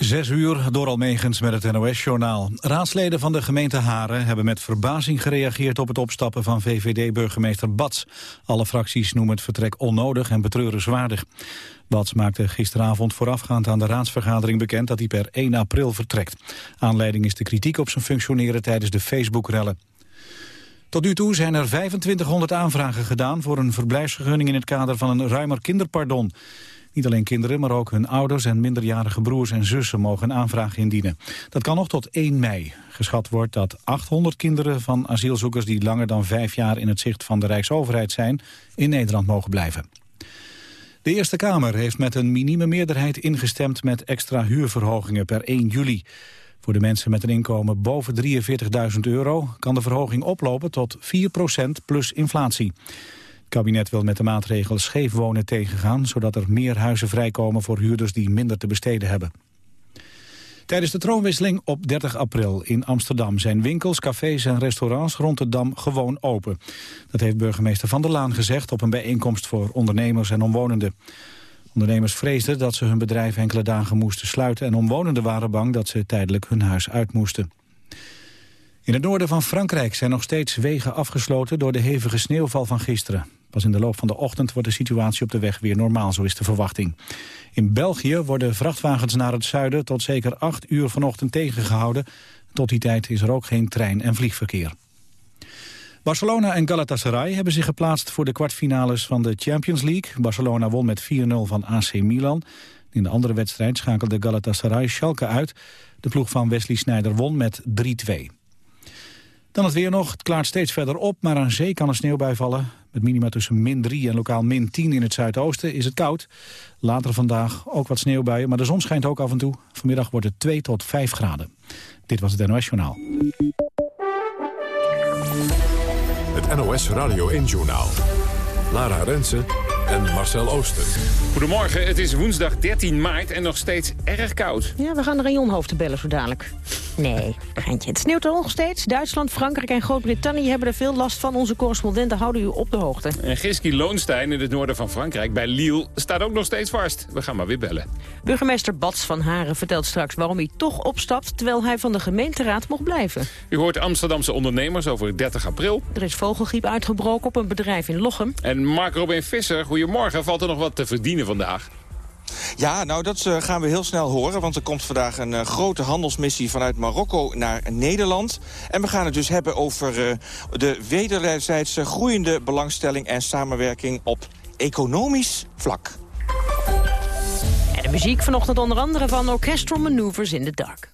Zes uur door Almegens met het NOS-journaal. Raadsleden van de gemeente Haren hebben met verbazing gereageerd op het opstappen van VVD-burgemeester Bats. Alle fracties noemen het vertrek onnodig en betreurenswaardig. Bats maakte gisteravond voorafgaand aan de raadsvergadering bekend dat hij per 1 april vertrekt. Aanleiding is de kritiek op zijn functioneren tijdens de Facebook-rellen. Tot nu toe zijn er 2500 aanvragen gedaan voor een verblijfsvergunning in het kader van een ruimer kinderpardon. Niet alleen kinderen, maar ook hun ouders en minderjarige broers en zussen mogen een aanvraag indienen. Dat kan nog tot 1 mei. Geschat wordt dat 800 kinderen van asielzoekers die langer dan vijf jaar in het zicht van de Rijksoverheid zijn, in Nederland mogen blijven. De Eerste Kamer heeft met een minieme meerderheid ingestemd met extra huurverhogingen per 1 juli. Voor de mensen met een inkomen boven 43.000 euro kan de verhoging oplopen tot 4% plus inflatie. Kabinet wil met de maatregel scheef wonen tegengaan... zodat er meer huizen vrijkomen voor huurders die minder te besteden hebben. Tijdens de troonwisseling op 30 april in Amsterdam... zijn winkels, cafés en restaurants rond de Dam gewoon open. Dat heeft burgemeester Van der Laan gezegd... op een bijeenkomst voor ondernemers en omwonenden. Ondernemers vreesden dat ze hun bedrijf enkele dagen moesten sluiten... en omwonenden waren bang dat ze tijdelijk hun huis uit moesten. In het noorden van Frankrijk zijn nog steeds wegen afgesloten... door de hevige sneeuwval van gisteren. Pas in de loop van de ochtend wordt de situatie op de weg weer normaal, zo is de verwachting. In België worden vrachtwagens naar het zuiden tot zeker acht uur vanochtend tegengehouden. Tot die tijd is er ook geen trein- en vliegverkeer. Barcelona en Galatasaray hebben zich geplaatst voor de kwartfinales van de Champions League. Barcelona won met 4-0 van AC Milan. In de andere wedstrijd schakelde Galatasaray Schalke uit. De ploeg van Wesley Sneijder won met 3-2. Dan het weer nog. Het klaart steeds verder op, maar aan zee kan er sneeuwbui vallen. Met minima tussen min 3 en lokaal min 10 in het zuidoosten is het koud. Later vandaag ook wat sneeuwbuien, maar de zon schijnt ook af en toe. Vanmiddag wordt het 2 tot 5 graden. Dit was het NOS Journaal. Het NOS Radio 1 Journaal. Lara Rensen en Marcel Ooster. Goedemorgen, het is woensdag 13 maart en nog steeds erg koud. Ja, we gaan de rayonhoofden bellen zo dadelijk. Nee, geintje. Het sneeuwt er nog steeds. Duitsland, Frankrijk en Groot-Brittannië hebben er veel last van. Onze correspondenten houden u op de hoogte. En Giski Loonstein in het noorden van Frankrijk, bij Lille, staat ook nog steeds vast. We gaan maar weer bellen. Burgemeester Bats van Haren vertelt straks waarom hij toch opstapt... terwijl hij van de gemeenteraad mocht blijven. U hoort Amsterdamse ondernemers over 30 april. Er is vogelgriep uitgebroken op een bedrijf in Lochem. En Mark Robin Visser, goedemorgen. Valt er nog wat te verdienen vandaag? Ja, nou dat uh, gaan we heel snel horen. Want er komt vandaag een uh, grote handelsmissie vanuit Marokko naar Nederland. En we gaan het dus hebben over uh, de wederzijds groeiende belangstelling en samenwerking op economisch vlak. En de muziek vanochtend onder andere van Orchestral Maneuvers in the Dark.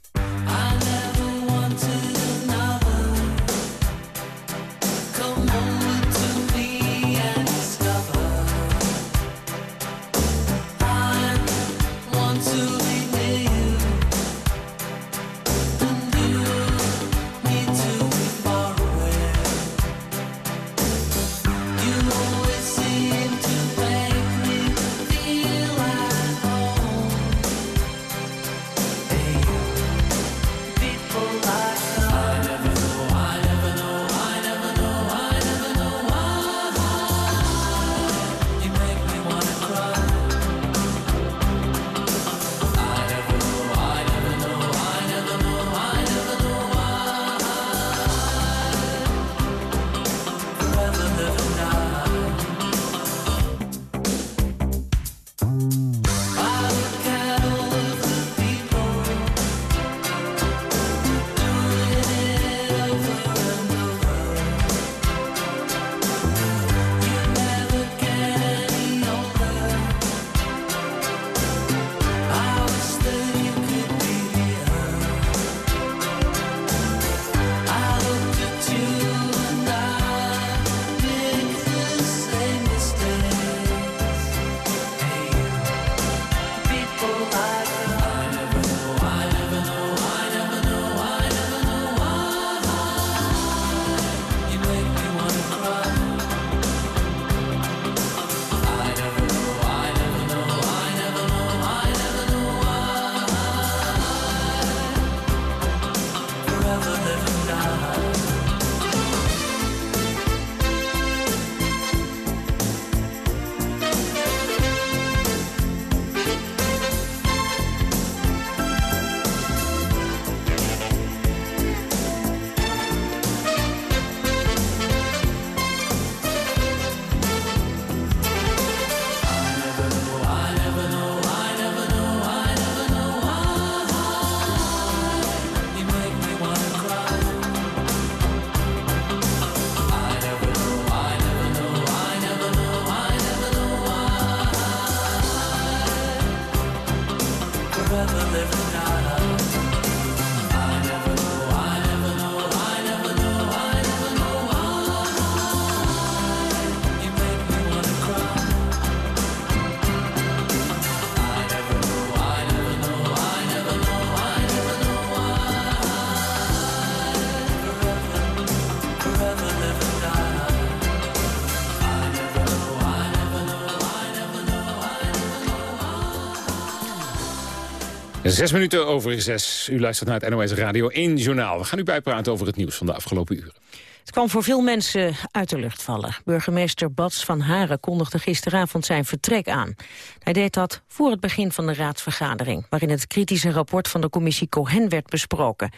Zes minuten over zes. U luistert naar het NOS Radio 1 Journaal. We gaan u bijpraten over het nieuws van de afgelopen uren. Het kwam voor veel mensen uit de lucht vallen. Burgemeester Bats van Haren kondigde gisteravond zijn vertrek aan. Hij deed dat voor het begin van de raadsvergadering... waarin het kritische rapport van de commissie Cohen werd besproken.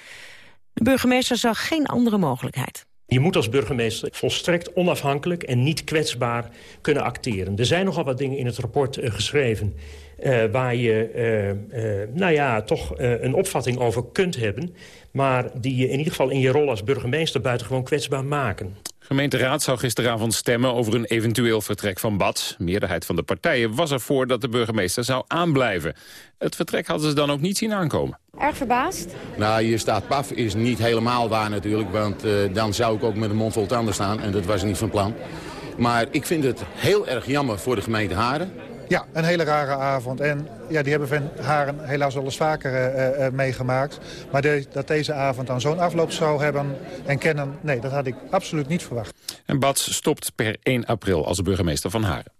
De burgemeester zag geen andere mogelijkheid. Je moet als burgemeester volstrekt onafhankelijk en niet kwetsbaar kunnen acteren. Er zijn nogal wat dingen in het rapport uh, geschreven... Uh, waar je uh, uh, nou ja, toch een opvatting over kunt hebben... maar die je in ieder geval in je rol als burgemeester buitengewoon kwetsbaar maken. Gemeenteraad zou gisteravond stemmen over een eventueel vertrek van Bad. meerderheid van de partijen was ervoor dat de burgemeester zou aanblijven. Het vertrek hadden ze dan ook niet zien aankomen. Erg verbaasd? Nou, hier staat paf is niet helemaal waar natuurlijk... want dan zou ik ook met een mond vol tanden staan en dat was niet van plan. Maar ik vind het heel erg jammer voor de gemeente Haren... Ja, een hele rare avond. En ja, die hebben Van Haren helaas wel eens vaker uh, uh, meegemaakt. Maar de, dat deze avond dan zo'n afloop zou hebben en kennen... nee, dat had ik absoluut niet verwacht. En Bats stopt per 1 april als burgemeester van Haren.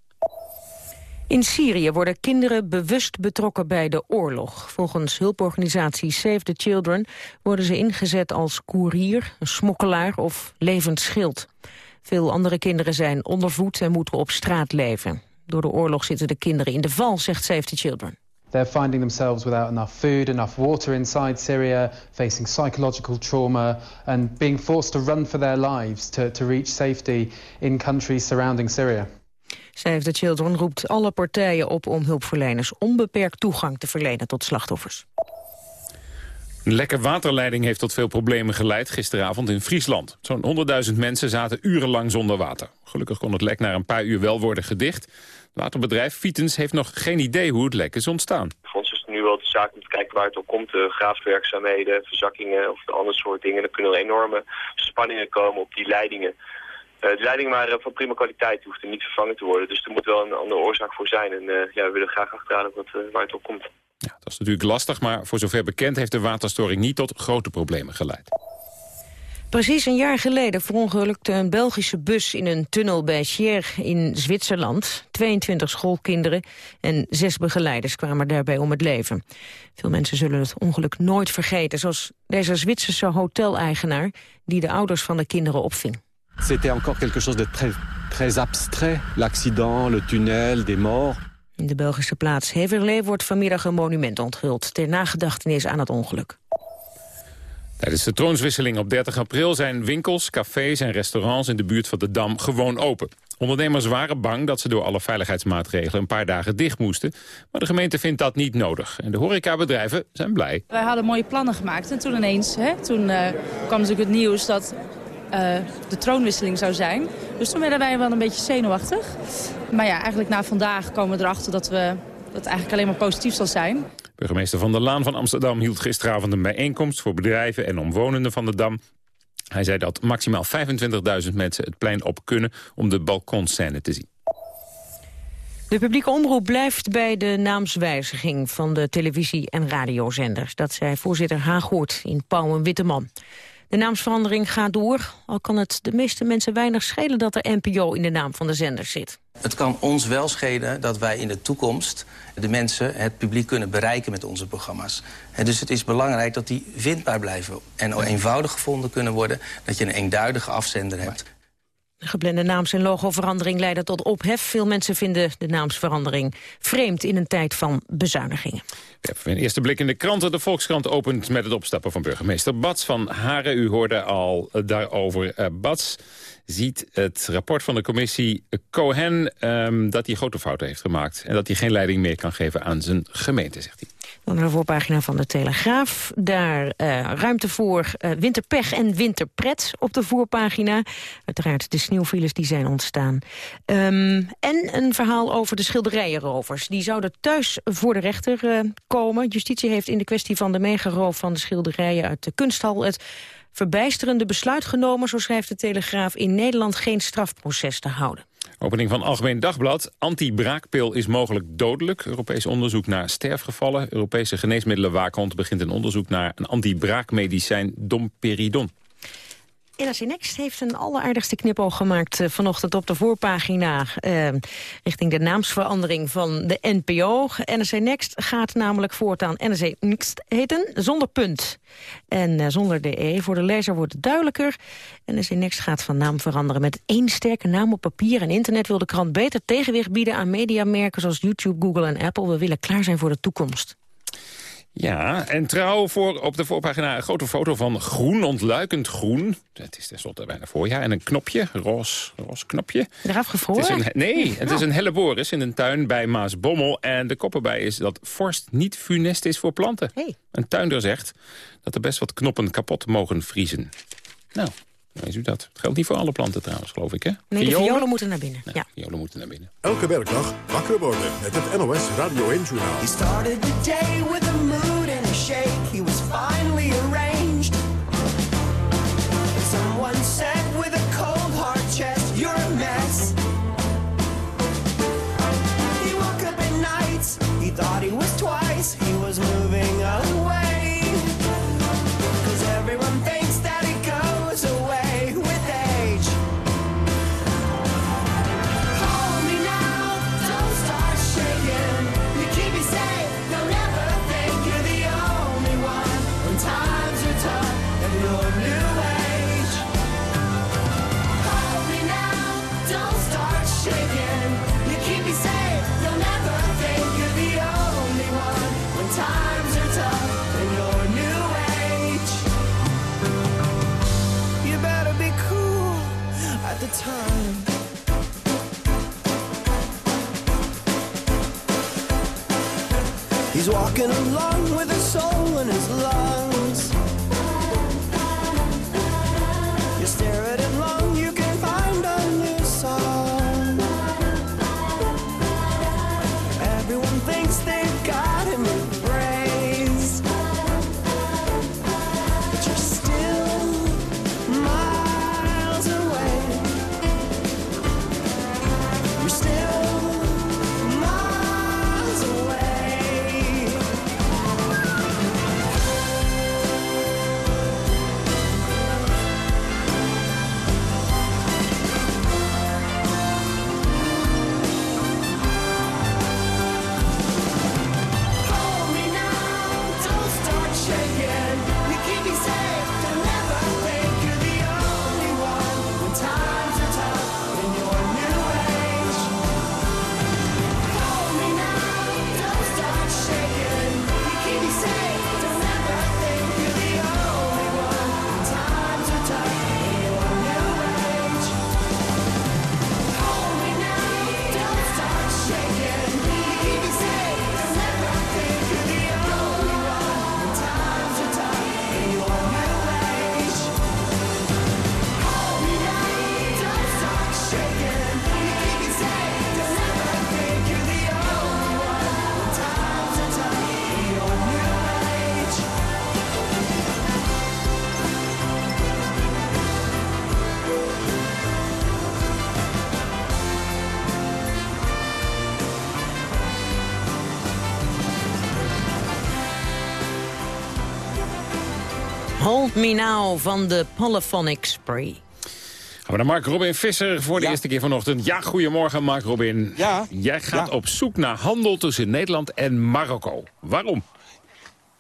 In Syrië worden kinderen bewust betrokken bij de oorlog. Volgens hulporganisatie Save the Children worden ze ingezet als koerier, een smokkelaar of levend schild. Veel andere kinderen zijn ondervoed en moeten op straat leven. Door de oorlog zitten de kinderen in de val, zegt Save the Children. They're finding themselves without enough food, enough water inside Syria, facing psychological trauma and being forced to run for their lives to, to reach safety in countries surrounding Syria. Save the Children roept alle partijen op om hulpverleners onbeperkt toegang te verlenen tot slachtoffers. Een lekke waterleiding heeft tot veel problemen geleid gisteravond in Friesland. Zo'n 100.000 mensen zaten urenlang zonder water. Gelukkig kon het lek na een paar uur wel worden gedicht. Waterbedrijf Vitens heeft nog geen idee hoe het lek is ontstaan. Voor ons is het nu wel de zaak om te kijken waar het op komt. De graafwerkzaamheden, verzakkingen of andere soort dingen. Dan kunnen er enorme spanningen komen op die leidingen. Uh, de leidingen waren van prima kwaliteit, die hoefden niet vervangen te worden. Dus er moet wel een andere oorzaak voor zijn. En uh, ja, we willen graag achterhalen wat, uh, waar het op komt. Ja, dat is natuurlijk lastig, maar voor zover bekend heeft de waterstoring niet tot grote problemen geleid. Precies een jaar geleden verongelukte een Belgische bus in een tunnel bij Sierre in Zwitserland. 22 schoolkinderen en zes begeleiders kwamen daarbij om het leven. Veel mensen zullen het ongeluk nooit vergeten, zoals deze Zwitserse hoteleigenaar die de ouders van de kinderen opving. C'était encore quelque chose de très, très abstrait. L'accident, le tunnel, des morts. In de Belgische plaats Heverlee wordt vanmiddag een monument onthuld... ter nagedachtenis aan het ongeluk. Tijdens de troonswisseling op 30 april zijn winkels, cafés en restaurants in de buurt van de Dam gewoon open. Ondernemers waren bang dat ze door alle veiligheidsmaatregelen een paar dagen dicht moesten. Maar de gemeente vindt dat niet nodig. En de horecabedrijven zijn blij. Wij hadden mooie plannen gemaakt en toen ineens hè, toen, uh, kwam natuurlijk het nieuws dat uh, de troonwisseling zou zijn. Dus toen werden wij wel een beetje zenuwachtig. Maar ja, eigenlijk na vandaag komen we erachter dat, we, dat het eigenlijk alleen maar positief zal zijn. Burgemeester Van der Laan van Amsterdam hield gisteravond een bijeenkomst... voor bedrijven en omwonenden van de Dam. Hij zei dat maximaal 25.000 mensen het plein op kunnen... om de balkonscène te zien. De publieke omroep blijft bij de naamswijziging van de televisie- en radiozenders. Dat zei voorzitter Haaghoort in Pauw en Witteman. De naamsverandering gaat door, al kan het de meeste mensen weinig schelen dat er NPO in de naam van de zender zit. Het kan ons wel schelen dat wij in de toekomst de mensen, het publiek kunnen bereiken met onze programma's. dus het is belangrijk dat die vindbaar blijven en eenvoudig gevonden kunnen worden. Dat je een eenduidige afzender hebt. De geplande naams- en logoverandering leidde tot ophef. Veel mensen vinden de naamsverandering vreemd in een tijd van bezuinigingen. Even een eerste blik in de kranten. De Volkskrant opent met het opstappen van burgemeester Bats van Haren. U hoorde al daarover. Uh, Bats ziet het rapport van de commissie Cohen... Um, dat hij grote fouten heeft gemaakt. En dat hij geen leiding meer kan geven aan zijn gemeente, zegt hij. Naar de voorpagina van de Telegraaf. Daar uh, ruimte voor uh, winterpech en winterpret op de voorpagina. Uiteraard de sneeuwfiles die zijn ontstaan. Um, en een verhaal over de schilderijenrovers. Die zouden thuis voor de rechter uh, komen. Justitie heeft in de kwestie van de megaroof van de schilderijen uit de kunsthal... het verbijsterende besluit genomen, zo schrijft de Telegraaf... in Nederland geen strafproces te houden. Opening van Algemeen Dagblad. Anti-braakpil is mogelijk dodelijk. Europees onderzoek naar sterfgevallen. Europese geneesmiddelenwaakhond begint een onderzoek naar een anti-braakmedicijn domperidon. NRC Next heeft een alleraardigste knipoog gemaakt uh, vanochtend op de voorpagina uh, richting de naamsverandering van de NPO. NRC Next gaat namelijk voortaan NRC Next heten, zonder punt en uh, zonder de E. Voor de lezer wordt het duidelijker. NRC Next gaat van naam veranderen. Met één sterke naam op papier en internet wil de krant beter tegenwicht bieden aan mediamerken zoals YouTube, Google en Apple. We willen klaar zijn voor de toekomst. Ja, en trouw voor op de voorpagina een grote foto van groen, ontluikend groen. Het is tenslotte bijna voorjaar. En een knopje, roze, roze knopje. Eraf gevroren? nee, het is een helle boris in een tuin bij Maasbommel. En de kop erbij is dat vorst niet funest is voor planten. Hey. Een tuinder zegt dat er best wat knoppen kapot mogen vriezen. Nou, Weet u dat? Het geldt niet voor alle planten trouwens, geloof ik, hè? Nee, de violen moeten naar binnen. ja. violen moeten naar binnen. Elke werkdag wakker worden met het NOS Radio 1 Journaal. He started the day with a mood and a shake. He's walking along with a soul in his lungs. Me Now van de Polyphonic Spree. Gaan we naar Mark Robin Visser voor de Ja. eerste keer vanochtend. Ja, goedemorgen Mark Robin. Ja. Jij gaat Ja. op zoek naar handel tussen Nederland en Marokko. Waarom?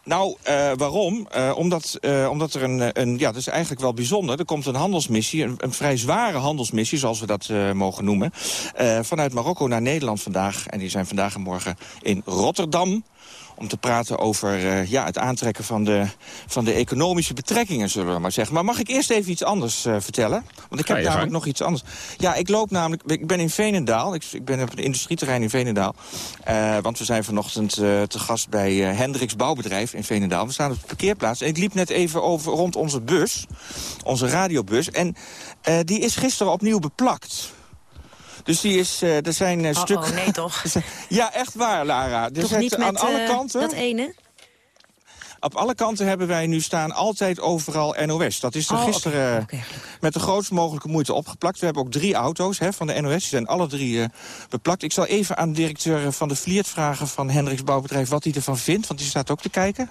Nou, eh, waarom? Eh, omdat, eh, omdat er een, een... Ja, dat is eigenlijk wel bijzonder. Er komt een handelsmissie, een, een vrij zware handelsmissie... zoals we dat eh, mogen noemen... eh, vanuit Marokko naar Nederland vandaag. En die zijn vandaag en morgen in Rotterdam om te praten over eh, ja, het aantrekken van de, van de economische betrekkingen, zullen we maar zeggen. Maar mag ik eerst even iets anders eh, vertellen? Want ik heb namelijk gang. nog iets anders. Ja, ik loop namelijk... Ik ben in Veenendaal. Ik, ik ben op een industrieterrein in Veenendaal. Eh, want we zijn vanochtend te gast bij Hendricks Bouwbedrijf in Veenendaal. We staan op de parkeerplaats. En ik liep net even over rond onze bus. Onze radiobus. En die is gisteren opnieuw beplakt. Dus die is, eh, er zijn eh, Oh, stukken... oh, nee toch? Ja, echt waar, Lara. Er Toch niet aan met alle eh, kanten. dat ene? Op alle kanten hebben wij nu staan altijd overal NOS. Dat is er Oh, gisteren met de grootst mogelijke moeite opgeplakt. We hebben ook drie auto's hè, van de NOS. Die zijn alle drie beplakt. Ik zal even aan de directeur van de Vliert vragen van Hendricks Bouwbedrijf... wat hij ervan vindt, want die staat ook te kijken.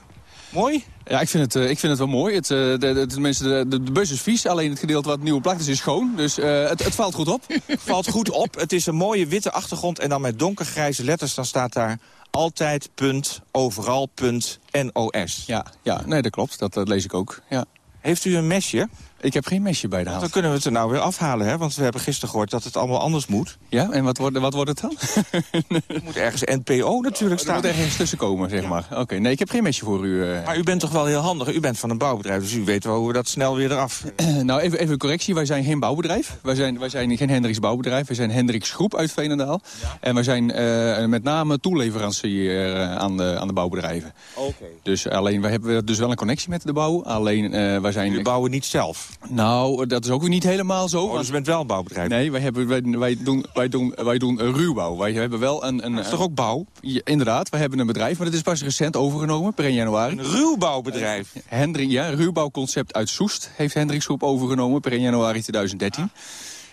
Mooi? Ja, ik vind het, eh, ik vind het wel mooi. Het, eh, de, de, tenminste, de, de, bus is vies. Alleen het gedeelte wat nieuw plakt is, is schoon. Dus eh, het, het valt goed op. Valt goed op. Het is een mooie witte achtergrond en dan met donkergrijze letters... dan staat daar altijd punt, overal punt, NOS. Ja, ja nee, dat klopt. Dat, dat lees ik ook. Ja. Heeft u een mesje? Ik heb geen mesje bij de hand. Dan kunnen we het er nou weer afhalen, hè? Want we hebben gisteren gehoord dat het allemaal anders moet. Ja, en wat wordt, wat wordt het dan? Er moet ergens NPO natuurlijk Er staan. moet ergens tussen komen, zeg maar. Oké, nee, ik heb geen mesje voor u. eh. Maar u bent toch wel heel handig? U bent van een bouwbedrijf, dus u weet wel hoe we dat snel weer eraf... nou, even, even een correctie. Wij zijn geen bouwbedrijf. Wij zijn, wij zijn geen Hendricks bouwbedrijf. Wij zijn Hendricks Groep uit Veenendaal. En wij zijn eh, met name toeleverancier eh, aan, de, aan de bouwbedrijven. Oké. Dus alleen, wij hebben dus wel een connectie met de bouw. Alleen, eh wij zijn... U bouwen niet zelf? Nou, dat is ook weer niet helemaal zo. Oh, want- dus u bent wel een bouwbedrijf? Nee, wij, hebben, wij, wij, doen, wij, doen, wij doen ruwbouw. Wij hebben wel een... een Dat is toch ook bouw? Ja, inderdaad, we hebben een bedrijf, maar dat is pas recent overgenomen, per 1 januari. Een ruwbouwbedrijf? Hendrik, ja, ruwbouwconcept uit Soest heeft Hendricks Groep overgenomen per 1 januari 2013.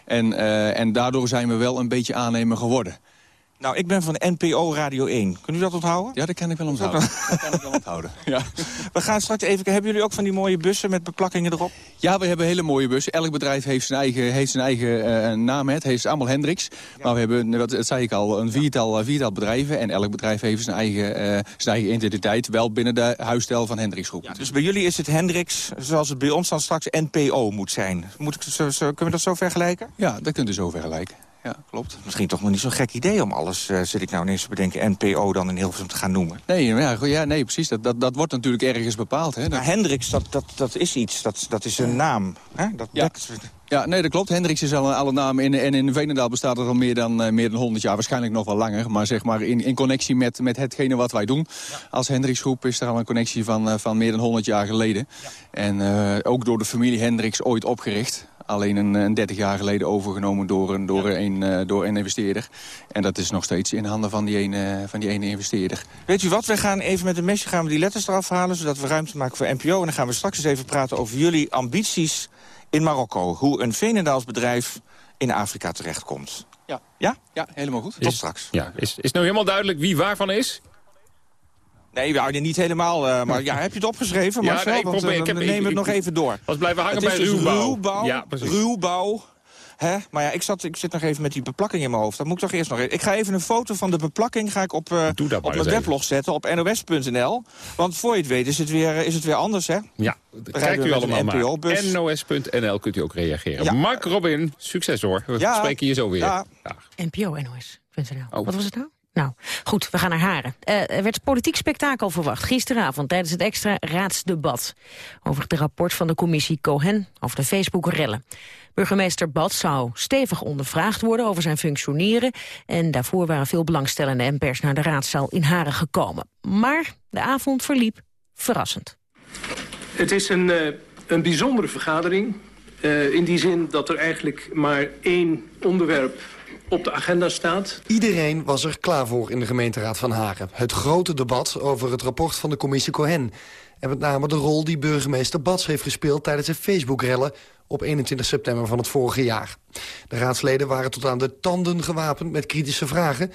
En, eh, en daardoor zijn we wel een beetje aannemer geworden. Nou, ik ben van NPO Radio 1. Kunt u dat onthouden? Ja, dat kan ik wel onthouden. Dat kan ik wel onthouden, ja. We gaan straks even... Hebben jullie ook van die mooie bussen met beplakkingen erop? Ja, we hebben hele mooie bussen. Elk bedrijf heeft zijn eigen, heeft zijn eigen eh, naam. Het heeft allemaal Hendricks. Maar we hebben, dat, dat zei ik al, een viertal, eh, viertal bedrijven. En elk bedrijf heeft zijn eigen, eh, zijn eigen identiteit. Wel binnen de huisstijl van Hendricks Groep. Dus bij jullie is het Hendricks, zoals het bij ons dan straks NPO moet zijn. Moet ik, zo, zo- kunnen we dat zo vergelijken? Ja, dat kunt u zo vergelijken. Ja, klopt. Misschien toch nog niet zo'n gek idee om alles, eh, zit ik nou ineens te bedenken, NPO dan in Hilversum te gaan noemen. Nee, ja, goed, ja, nee precies. Dat, dat, dat wordt natuurlijk ergens bepaald. Hè. Dat- Maar Hendricks, dat, dat, dat is iets, dat, dat is een naam. Hè? Dat Ja. Ja, nee, dat klopt. Hendricks is al een, al een naam. In, en in Veenendaal bestaat het al meer dan, eh, meer dan 100 jaar. Waarschijnlijk nog wel langer. Maar zeg maar in, in connectie met, met hetgene wat wij doen. Als Hendricks groep is er al een connectie van, eh, van meer dan 100 jaar geleden. En eh, ook door de familie Hendricks ooit opgericht. Alleen een, een 30 jaar geleden overgenomen door een, door, een, eh, door een investeerder. En dat is nog steeds in handen van die ene, van die ene investeerder. Weet u wat, we gaan even met een mesje gaan we die letters eraf halen... zodat we ruimte maken voor NPO. En dan gaan we straks eens even praten over jullie ambities in Marokko. Hoe een Veenendaals bedrijf in Afrika terechtkomt. Ja. Ja? Ja, helemaal goed. Tot straks. Ja, is, is nou helemaal duidelijk wie waarvan is? Nee, nou, niet helemaal. eh, maar ja, heb je het opgeschreven, Ja, Marcel? nee, ik Want probeer- eh, ik heb- we ik- nemen het ik- nog even door. Was blijven hangen het is bij dus ruwbouw. ruwbouw. Ja, precies. ruwbouw. Hè? Maar ja, ik, zat, ik zit nog even met die beplakking in mijn hoofd. Dat moet ik toch eerst nog even. Ik ga even een foto van de beplakking ga ik op, eh, dat op mijn weblog zetten, op nos.nl. Want voor je het weet is het weer, is het weer anders, hè? Ja, kijkt we u allemaal maar. NOS.nl kunt u ook reageren. Ja. Mark Robin, succes hoor. We Ja. spreken je zo weer. Ja. NPO NOS.nl. Oh. Wat was het nou? Nou, goed, we gaan naar Haren. Eh, er werd politiek spektakel verwacht gisteravond tijdens het extra raadsdebat over het rapport van de commissie Cohen over de Facebook-rellen. Burgemeester Bad zou stevig ondervraagd worden over zijn functioneren en daarvoor waren veel belangstellenden en pers naar de raadzaal in Haren gekomen. Maar de avond verliep verrassend. Het is een, eh, een bijzondere vergadering. eh, in die zin dat er eigenlijk maar één onderwerp op de agenda staat. Iedereen was er klaar voor in de gemeenteraad van Haren. Het grote debat over het rapport van de commissie Cohen. En met name de rol die burgemeester Bats heeft gespeeld... tijdens de Facebook-rellen op 21 september van het vorige jaar. De raadsleden waren tot aan de tanden gewapend met kritische vragen...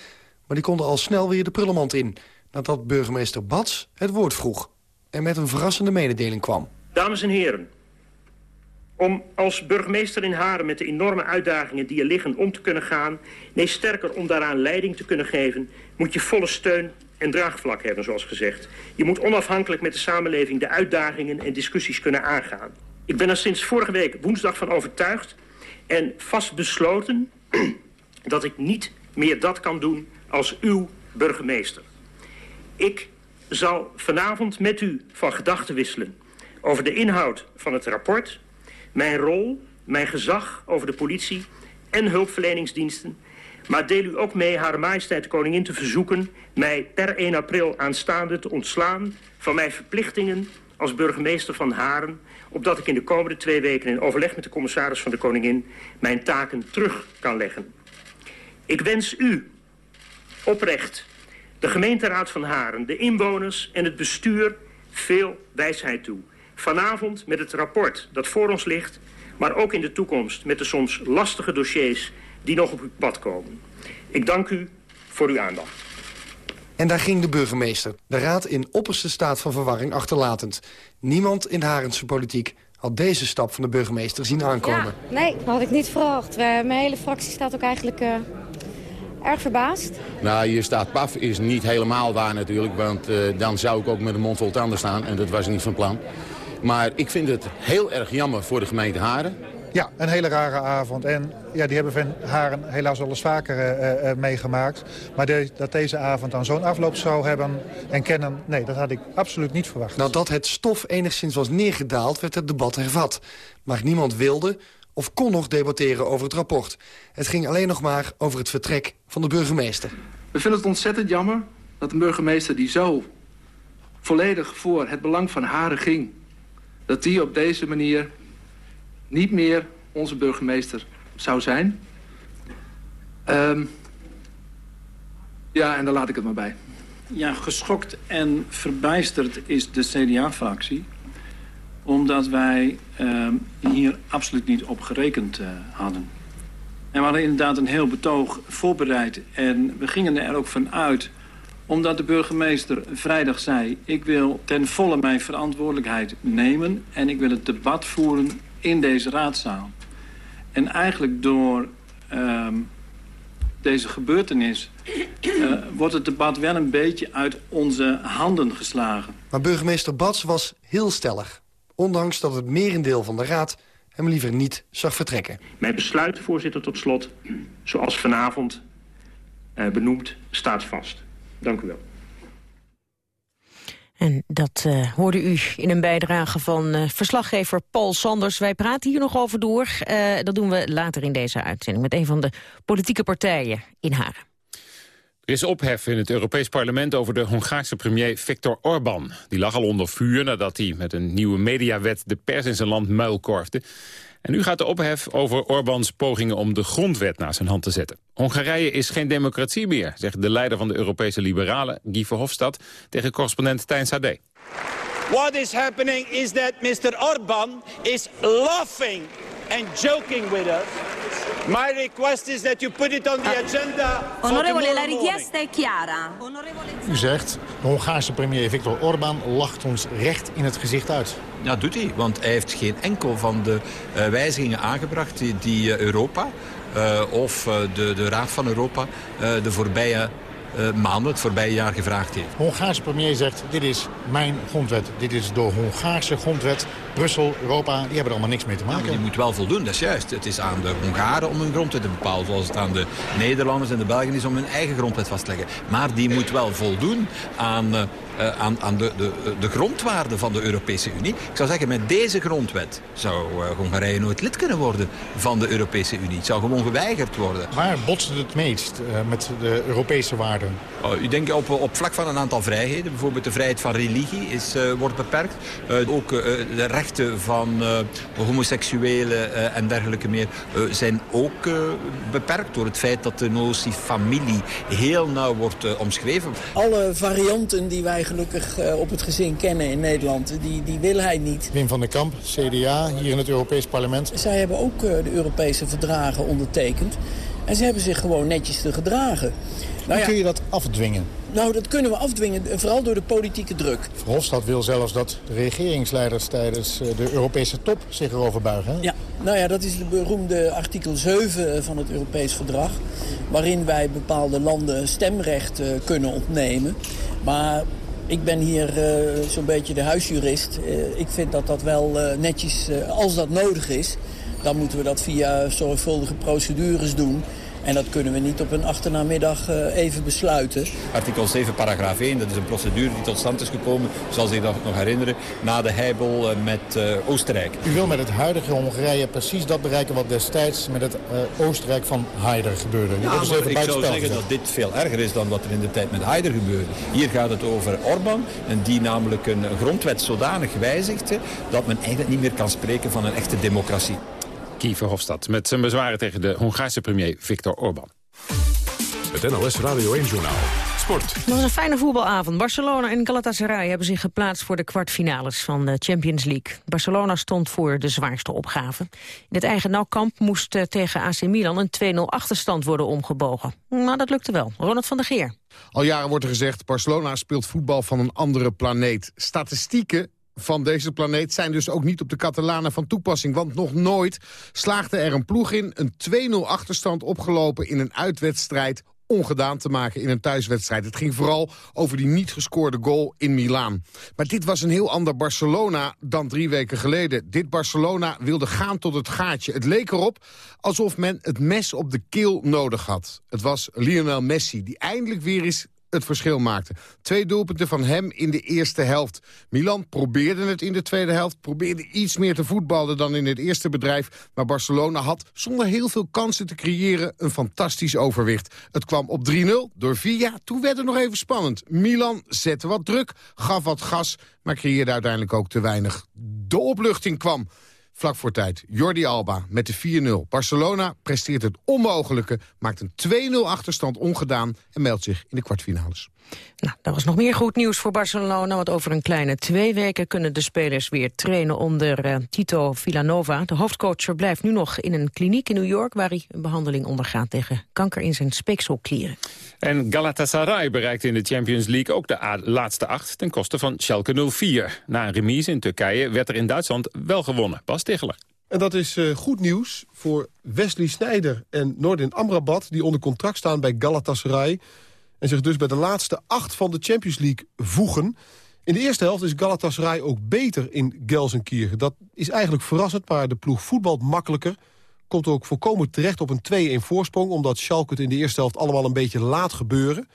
maar die konden al snel weer de prullenmand in... nadat burgemeester Bats het woord vroeg... en met een verrassende mededeling kwam. Dames en heren, om als burgemeester in Haren met de enorme uitdagingen die er liggen om te kunnen gaan, nee sterker om daaraan leiding te kunnen geven, moet je volle steun en draagvlak hebben, zoals gezegd. Je moet onafhankelijk met de samenleving de uitdagingen en discussies kunnen aangaan. Ik ben er sinds vorige week woensdag van overtuigd en vast besloten dat ik niet meer dat kan doen als uw burgemeester. Ik zal vanavond met u van gedachten wisselen over de inhoud van het rapport, mijn rol, mijn gezag over de politie en hulpverleningsdiensten, maar deel u ook mee Hare Majesteit de Koningin te verzoeken mij per 1 april aanstaande te ontslaan van mijn verplichtingen als burgemeester van Haren, opdat ik in de komende twee weken in overleg met de commissaris van de Koningin mijn taken terug kan leggen. Ik wens u oprecht, de gemeenteraad van Haren, de inwoners en het bestuur veel wijsheid toe. Vanavond met het rapport dat voor ons ligt, maar ook in de toekomst met de soms lastige dossiers die nog op uw pad komen. Ik dank u voor uw aandacht. En daar ging de burgemeester, de raad in opperste staat van verwarring achterlatend. Niemand in de Harense politiek had deze stap van de burgemeester zien aankomen. Nee, dat had ik niet verwacht. Mijn hele fractie staat ook eigenlijk eh, erg verbaasd. Nou, hier staat paf is niet helemaal waar natuurlijk. Want eh, dan zou ik ook met de mond vol tanden staan. En dat was niet van plan. Maar ik vind het heel erg jammer voor de gemeente Haren. Ja, een hele rare avond. En ja, die hebben Van Haren helaas al eens vaker eh, eh, meegemaakt. Maar de- dat deze avond dan zo'n afloop zou hebben en kennen... nee, dat had ik absoluut niet verwacht. Nadat het stof enigszins was neergedaald, werd het debat hervat. Maar niemand wilde of kon nog debatteren over het rapport. Het ging alleen nog maar over het vertrek van de burgemeester. We vinden het ontzettend jammer dat een burgemeester die zo volledig voor het belang van Haren ging... dat die op deze manier niet meer onze burgemeester zou zijn. Ehm, ja, en daar laat ik het maar bij. Ja, geschokt en verbijsterd is de CDA-fractie. Omdat wij ehm, hier absoluut niet op gerekend eh, hadden. En we hadden inderdaad een heel betoog voorbereid. En we gingen er ook van uit omdat de burgemeester vrijdag zei... ik wil ten volle mijn verantwoordelijkheid nemen... en ik wil het debat voeren in deze raadzaal. En eigenlijk door ehm, deze gebeurtenis... eh, wordt het debat wel een beetje uit onze handen geslagen. Maar burgemeester Bats was heel stellig. Ondanks dat het merendeel van de raad hem liever niet zag vertrekken. Mijn besluit, voorzitter, tot slot, zoals vanavond eh, benoemd, staat vast. Dank u wel. En dat eh, hoorde u in een bijdrage van eh, verslaggever Paul Sanders. Wij praten hier nog over door. Eh, dat doen we later in deze uitzending met een van de politieke partijen in Haren. Er is ophef in het Europees Parlement over de Hongaarse premier Viktor Orbán. Die lag al onder vuur nadat hij met een nieuwe mediawet de pers in zijn land muilkorfde. En nu gaat de ophef over Orbáns pogingen om de grondwet naar zijn hand te zetten. Hongarije is geen democratie meer, zegt de leider van de Europese Liberalen, Guy Verhofstadt, tegen correspondent Tijn Sade. What is happening is that Mr. Orban is laughing and joking with us. My request is that you put it on the agenda for Onorevole, la richiesta è chiara. U zegt, de Hongaarse premier Viktor Orbán lacht ons recht in het gezicht uit. Ja, doet hij. Want hij heeft geen enkel van de eh, wijzigingen aangebracht die, die eh, Europa eh, of eh, de, de Raad van Europa eh, de voorbije eh, maanden, het voorbije jaar gevraagd heeft. De Hongaarse premier zegt, dit is mijn grondwet. Dit is de Hongaarse grondwet. Brussel, Europa, die hebben er allemaal niks mee te Ja, maken. die moet wel voldoen, dat is juist. Het is aan de Hongaren om hun grondwet te bepalen. Zoals het aan de Nederlanders en de Belgen is om hun eigen grondwet vast te leggen. Maar die moet wel voldoen aan, eh, aan, aan de, de, de grondwaarden van de Europese Unie. Ik zou zeggen, met deze grondwet zou eh, Hongarije nooit lid kunnen worden van de Europese Unie. Het zou gewoon geweigerd worden. Waar botst het het meest eh, met de Europese waarden? Oh, ik denk op, op vlak van een aantal vrijheden. Bijvoorbeeld de vrijheid van religie is, eh, wordt beperkt. Eh, ook eh, de rechten van eh, homoseksuelen eh, en dergelijke meer eh, zijn ook eh, beperkt door het feit dat de notie familie heel nauw wordt omschreven. Alle varianten die wij gelukkig eh, op het gezin kennen in Nederland, die, die wil hij niet. Wim van der Kamp, CDA, hier in het Europees Parlement. Zij hebben ook eh, de Europese verdragen ondertekend. En ze hebben zich gewoon netjes te gedragen. Hoe ja, kun je dat afdwingen? nou, dat kunnen we afdwingen, eh, vooral door de politieke druk. Verhofstadt wil zelfs dat de regeringsleiders tijdens de Europese top zich erover buigen. hè? Ja, nou ja, dat is de beroemde artikel 7 van het Europees Verdrag. Waarin wij bepaalde landen stemrecht kunnen ontnemen. Maar ik ben hier eh, zo'n beetje de huisjurist. Eh, ik vind dat dat wel eh, netjes, als dat nodig is... dan moeten we dat via zorgvuldige procedures doen. En dat kunnen we niet op een achternamiddag eh, even besluiten. Artikel 7, paragraaf 1, dat is een procedure die tot stand is gekomen, zoals ik dat nog herinneren, na de heibel eh, met eh, Oostenrijk. U wil met het huidige Hongarije precies dat bereiken wat destijds met het eh, Oostenrijk van Haider gebeurde. U Ja, dus maar even ik zou zeggen gezet. dat dit veel erger is dan wat er in de tijd met Haider gebeurde. Hier gaat het over Orbán, en die namelijk een grondwet zodanig wijzigde dat men eigenlijk niet meer kan spreken van een echte democratie. Kiefer Hofstad met zijn bezwaren tegen de Hongaarse premier Viktor Orbán. Het NOS Radio 1-journaal. Sport. Het was een fijne voetbalavond. Barcelona en Galatasaray hebben zich geplaatst voor de kwartfinales van de Champions League. Barcelona stond voor de zwaarste opgave. In het eigen nauwkamp moest eh, tegen AC Milan een 2-0 achterstand worden omgebogen. Maar dat lukte wel. Ronald van der Geer. Al jaren wordt er gezegd, Barcelona speelt voetbal van een andere planeet. Statistieken van deze planeet zijn dus ook niet op de Catalanen van toepassing. Want nog nooit slaagde er een ploeg in een 2-0 achterstand opgelopen in een uitwedstrijd ongedaan te maken in een thuiswedstrijd. Het ging vooral over die niet gescoorde goal in Milaan. Maar dit was een heel ander Barcelona dan drie weken geleden. Dit Barcelona wilde gaan tot het gaatje. Het leek erop alsof men het mes op de keel nodig had. Het was Lionel Messi die eindelijk weer eens het verschil maakte. Twee doelpunten van hem in de eerste helft. Milan probeerde het in de tweede helft, probeerde iets meer te voetballen dan in het eerste bedrijf. Maar Barcelona had, zonder heel veel kansen te creëren, een fantastisch overwicht. Het kwam op 3-0 door Villa, toen werd het nog even spannend. Milan zette wat druk, gaf wat gas, maar creëerde uiteindelijk ook te weinig. De opluchting kwam. Vlak voor tijd, Jordi Alba met de 4-0. Barcelona presteert het onmogelijke, maakt een 2-0 achterstand ongedaan... en meldt zich in de kwartfinales. Nou, er was nog meer goed nieuws voor Barcelona, want over een kleine twee weken kunnen de spelers weer trainen onder eh, Tito Villanova. De hoofdcoach verblijft nu nog in een kliniek in New York, waar hij een behandeling ondergaat tegen kanker in zijn speekselklieren. En Galatasaray bereikte in de Champions League ook de laatste acht ten koste van Schalke 04. Na een remise in Turkije werd er in Duitsland wel gewonnen. Bas Ticheler. En dat is eh, goed nieuws voor Wesley Sneijder en Nordin Amrabat... die onder contract staan bij Galatasaray... en zich dus bij de laatste acht van de Champions League voegen. In de eerste helft is Galatasaray ook beter in Gelsenkirchen. Dat is eigenlijk verrassend, maar de ploeg voetbalt makkelijker. Komt ook volkomen terecht op een 2-1 voorsprong... omdat Schalke het in de eerste helft allemaal een beetje laat gebeuren.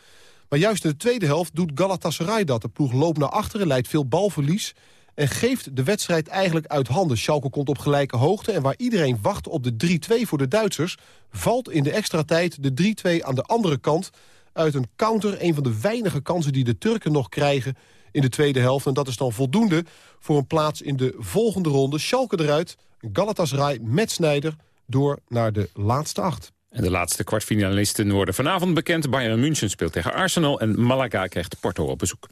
Maar juist in de tweede helft doet Galatasaray dat. De ploeg loopt naar achteren, leidt veel balverlies en geeft de wedstrijd eigenlijk uit handen. Schalke komt op gelijke hoogte en waar iedereen wacht op de 3-2 voor de Duitsers... valt in de extra tijd de 3-2 aan de andere kant uit een counter. Een van de weinige kansen die de Turken nog krijgen in de tweede helft. En dat is dan voldoende voor een plaats in de volgende ronde. Schalke eruit, Galatasaray met Snijder door naar de laatste acht. En de laatste kwartfinalisten worden vanavond bekend. Bayern München speelt tegen Arsenal en Malaga krijgt Porto op bezoek.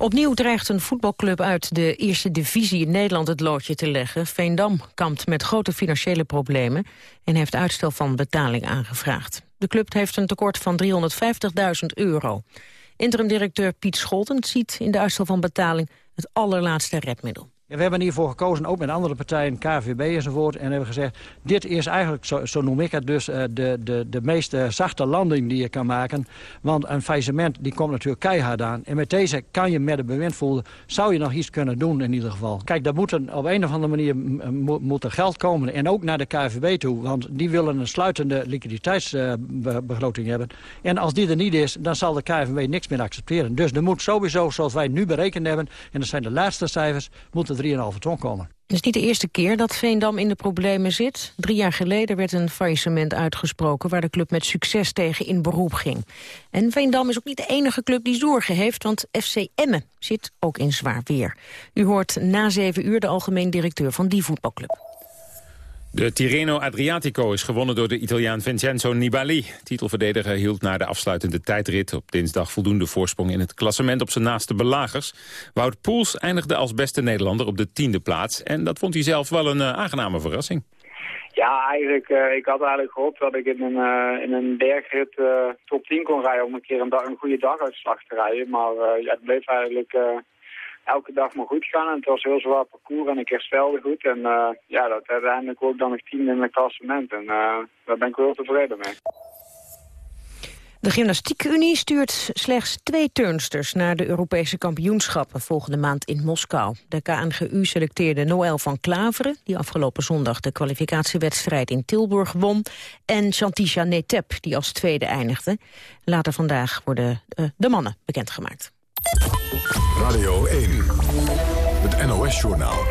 Opnieuw dreigt een voetbalclub uit de eerste divisie in Nederland het loodje te leggen. Veendam kampt met grote financiële problemen en heeft uitstel van betaling aangevraagd. De club heeft een tekort van 350.000 euro. Interim-directeur Piet Scholten ziet in de uitstel van betaling het allerlaatste redmiddel. We hebben hiervoor gekozen, ook met andere partijen, KVB enzovoort. En hebben gezegd, dit is eigenlijk, zo, zo noem ik het dus, eh, de, de, de meest eh, zachte landing die je kan maken. Want een faillissement die komt natuurlijk keihard aan. En met deze kan je met het bewind voelen, zou je nog iets kunnen doen in ieder geval. Kijk, daar moet een, op een of andere manier moet er geld komen. En ook naar de KVB toe, want die willen een sluitende liquiditeitsbegroting hebben. En als die er niet is, dan zal de KVB niks meer accepteren. Dus er moet sowieso, zoals wij nu berekend hebben, en dat zijn de laatste cijfers, moet er 3,5 ton komen. Het is niet de eerste keer dat Veendam in de problemen zit. Drie jaar geleden werd een faillissement uitgesproken... waar de club met succes tegen in beroep ging. En Veendam is ook niet de enige club die zorgen heeft... want FC Emmen zit ook in zwaar weer. U hoort na zeven uur de algemeen directeur van die voetbalclub. De Tirreno Adriatico is gewonnen door de Italiaan Vincenzo Nibali. Titelverdediger hield na de afsluitende tijdrit op dinsdag voldoende voorsprong in het klassement op zijn naaste belagers. Wout Poels eindigde als beste Nederlander op de tiende plaats en dat vond hij zelf wel een eh, aangename verrassing. Ja, eigenlijk, eh, ik had eigenlijk gehoopt dat ik in een, eh, in een bergrit top 10 kon rijden om een keer een, dag, goede daguitslag te rijden. Maar het bleef eigenlijk elke dag maar goed gaan en het was heel zwaar parcours en ik herstelde goed. En eh, ja, dat uiteindelijk ook dan nog tien in het klassement en eh, daar ben ik wel heel tevreden mee. De Gymnastiekunie stuurt slechts twee turnsters naar de Europese kampioenschappen volgende maand in Moskou. De KNGU selecteerde Noël van Klaveren, die afgelopen zondag de kwalificatiewedstrijd in Tilburg won, en Chantisha Netep, die als tweede eindigde. Later vandaag worden uh, de mannen bekendgemaakt. Radio 1, het NOS-journaal.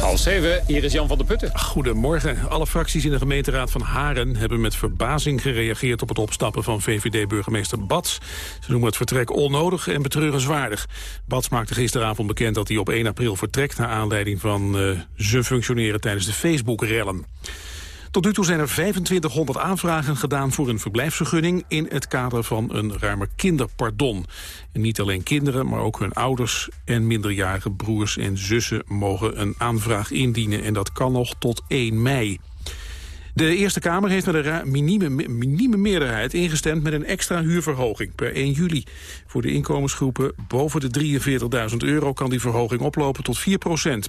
Half zeven, hier is Jan van der Putten. Goedemorgen. Alle fracties in de gemeenteraad van Haren hebben met verbazing gereageerd op het opstappen van VVD-burgemeester Bats. Ze noemen het vertrek onnodig en betreurenswaardig. Bats maakte gisteravond bekend dat hij op 1 april vertrekt naar aanleiding van uh, zijn functioneren tijdens de Facebook-rellen. Tot nu toe zijn er 2500 aanvragen gedaan voor een verblijfsvergunning... in het kader van een ruimer kinderpardon. Niet alleen kinderen, maar ook hun ouders en minderjarige broers en zussen... mogen een aanvraag indienen en dat kan nog tot 1 mei. De Eerste Kamer heeft met een minieme, meerderheid ingestemd met een extra huurverhoging per 1 juli. Voor de inkomensgroepen boven de 43.000 euro kan die verhoging oplopen tot 4%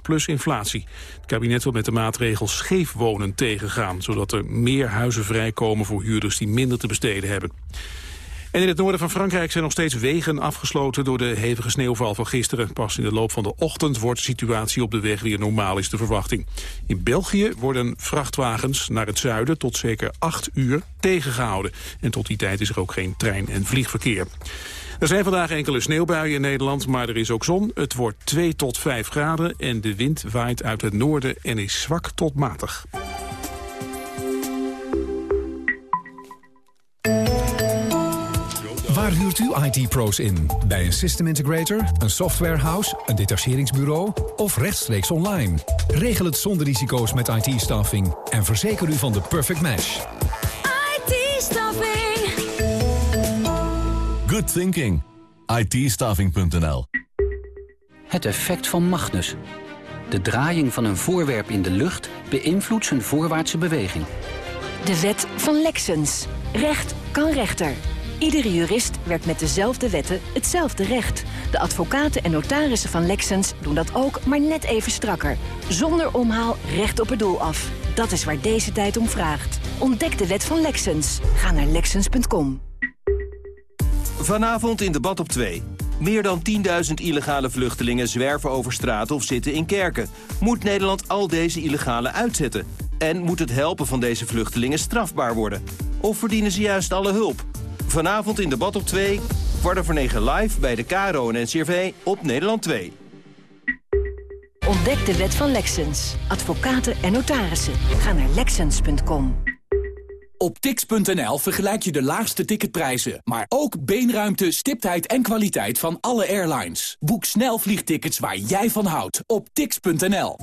plus inflatie. Het kabinet wil met de maatregel scheef wonen tegengaan, zodat er meer huizen vrijkomen voor huurders die minder te besteden hebben. En in het noorden van Frankrijk zijn nog steeds wegen afgesloten door de hevige sneeuwval van gisteren. Pas in de loop van de ochtend wordt de situatie op de weg weer normaal is de verwachting. In België worden vrachtwagens naar het zuiden tot zeker acht uur tegengehouden. En tot die tijd is er ook geen trein- en vliegverkeer. Er zijn vandaag enkele sneeuwbuien in Nederland, maar er is ook zon. Het wordt 2 tot 5 graden en de wind waait uit het noorden en is zwak tot matig. Waar huurt u IT-pro's in? Bij een system integrator, een softwarehouse, een detacheringsbureau of rechtstreeks online? Regel het zonder risico's met IT-staffing en verzeker u van de perfect match. IT-staffing. Good thinking. it Het effect van Magnus. De draaiing van een voorwerp in de lucht beïnvloedt zijn voorwaartse beweging. De wet van Lexens. Recht kan rechter. Iedere jurist werkt met dezelfde wetten hetzelfde recht. De advocaten en notarissen van Lexens doen dat ook, maar net even strakker. Zonder omhaal recht op het doel af. Dat is waar deze tijd om vraagt. Ontdek de wet van Lexens. Ga naar Lexens.com. Vanavond in debat op 2. Meer dan 10.000 illegale vluchtelingen zwerven over straat of zitten in kerken. Moet Nederland al deze illegale uitzetten? En moet het helpen van deze vluchtelingen strafbaar worden? Of verdienen ze juist alle hulp? Vanavond in debat op 2, kwart over 9 live bij de KRO en NCRV op Nederland 2. Ontdek de wet van Lexens. Advocaten en notarissen. Ga naar Lexens.com. Op tix.nl vergelijk je de laagste ticketprijzen, maar ook beenruimte, stiptheid en kwaliteit van alle airlines. Boek snel vliegtickets waar jij van houdt op tix.nl.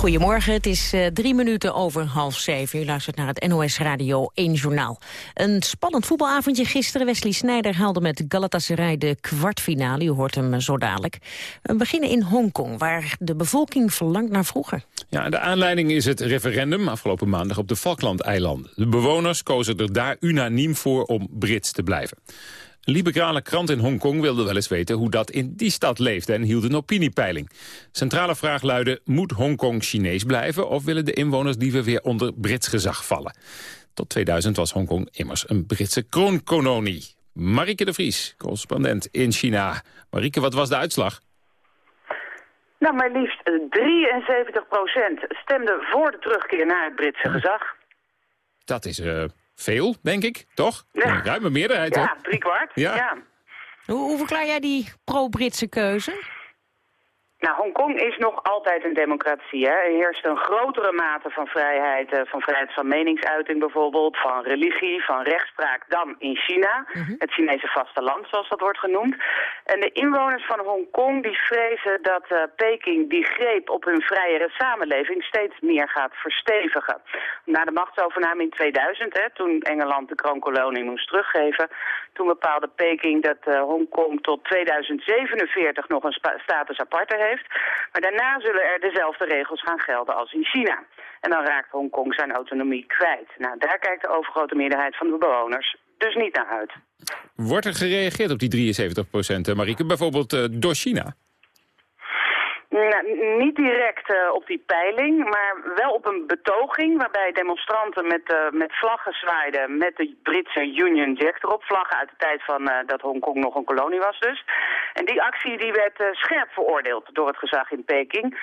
Goedemorgen, het is uh, drie minuten over half zeven. U luistert naar het NOS Radio 1 Journaal. Een spannend voetbalavondje gisteren. Wesley Sneijder haalde met Galatasaray de kwartfinale. U hoort hem zo dadelijk. We beginnen in Hongkong, waar de bevolking verlangt naar vroeger. Ja, de aanleiding is het referendum afgelopen maandag op de Falklandeilanden. De bewoners kozen er daar unaniem voor om Brits te blijven. Een liberale krant in Hongkong wilde wel eens weten hoe dat in die stad leefde en hield een opiniepeiling. Centrale vraag luidde, moet Hongkong Chinees blijven of willen de inwoners liever weer onder Brits gezag vallen? Tot 2000 was Hongkong immers een Britse kroonkolonie. Marike de Vries, correspondent in China. Marike, wat was de uitslag? Nou, maar liefst 73% stemde voor de terugkeer naar het Britse gezag. Dat is uh, veel, denk ik, toch? Ja. Ruime meerderheid, Ja, drie kwart. Ja. ja. Hoe, hoe verklaar jij die pro-Britse keuze? Nou, Hongkong is nog altijd een democratie. Hè. Er heerst een grotere mate van vrijheid, uh, van vrijheid van meningsuiting bijvoorbeeld, van religie, van rechtspraak dan in China. Mhm. Het Chinese vasteland, zoals dat wordt genoemd. En de inwoners van Hongkong die vrezen dat uh, Peking die greep op hun vrijere samenleving steeds meer gaat verstevigen. Na de machtsovername in 2000, hè, toen Engeland de kroonkolonie moest teruggeven, toen bepaalde Peking dat uh, Hongkong tot 2047 nog een status aparte heeft. Maar daarna zullen er dezelfde regels gaan gelden als in China. En dan raakt Hongkong zijn autonomie kwijt. Nou, daar kijkt de overgrote meerderheid van de bewoners dus niet naar uit. Wordt er gereageerd op die 73 procent, Marieke? Bijvoorbeeld uh, door China? Nou, niet direct uh, op die peiling, maar wel op een betoging waarbij demonstranten met, uh, met vlaggen zwaaiden met de Britse Union Jack erop. Vlaggen uit de tijd van uh, dat Hongkong nog een kolonie was dus. En die actie die werd scherp veroordeeld door het gezag in Peking.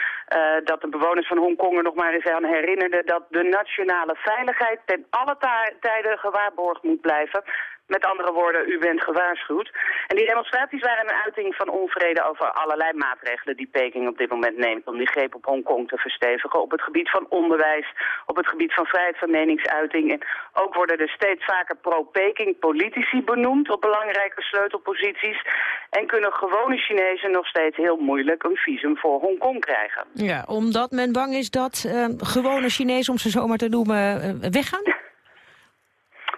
dat de bewoners van Hongkong er nog maar eens aan herinnerden dat de nationale veiligheid ten alle tijden gewaarborgd moet blijven. Met andere woorden, u bent gewaarschuwd. En die demonstraties waren een uiting van onvrede over allerlei maatregelen die Peking op dit moment neemt om die greep op Hongkong te verstevigen. Op het gebied van onderwijs, op het gebied van vrijheid van meningsuiting. En ook worden er steeds vaker pro-Peking politici benoemd op belangrijke sleutelposities. En kunnen gewone Chinezen nog steeds heel moeilijk een visum voor Hongkong krijgen. Ja, omdat men bang is dat uh, gewone Chinezen, om ze zomaar te noemen, uh, weggaan?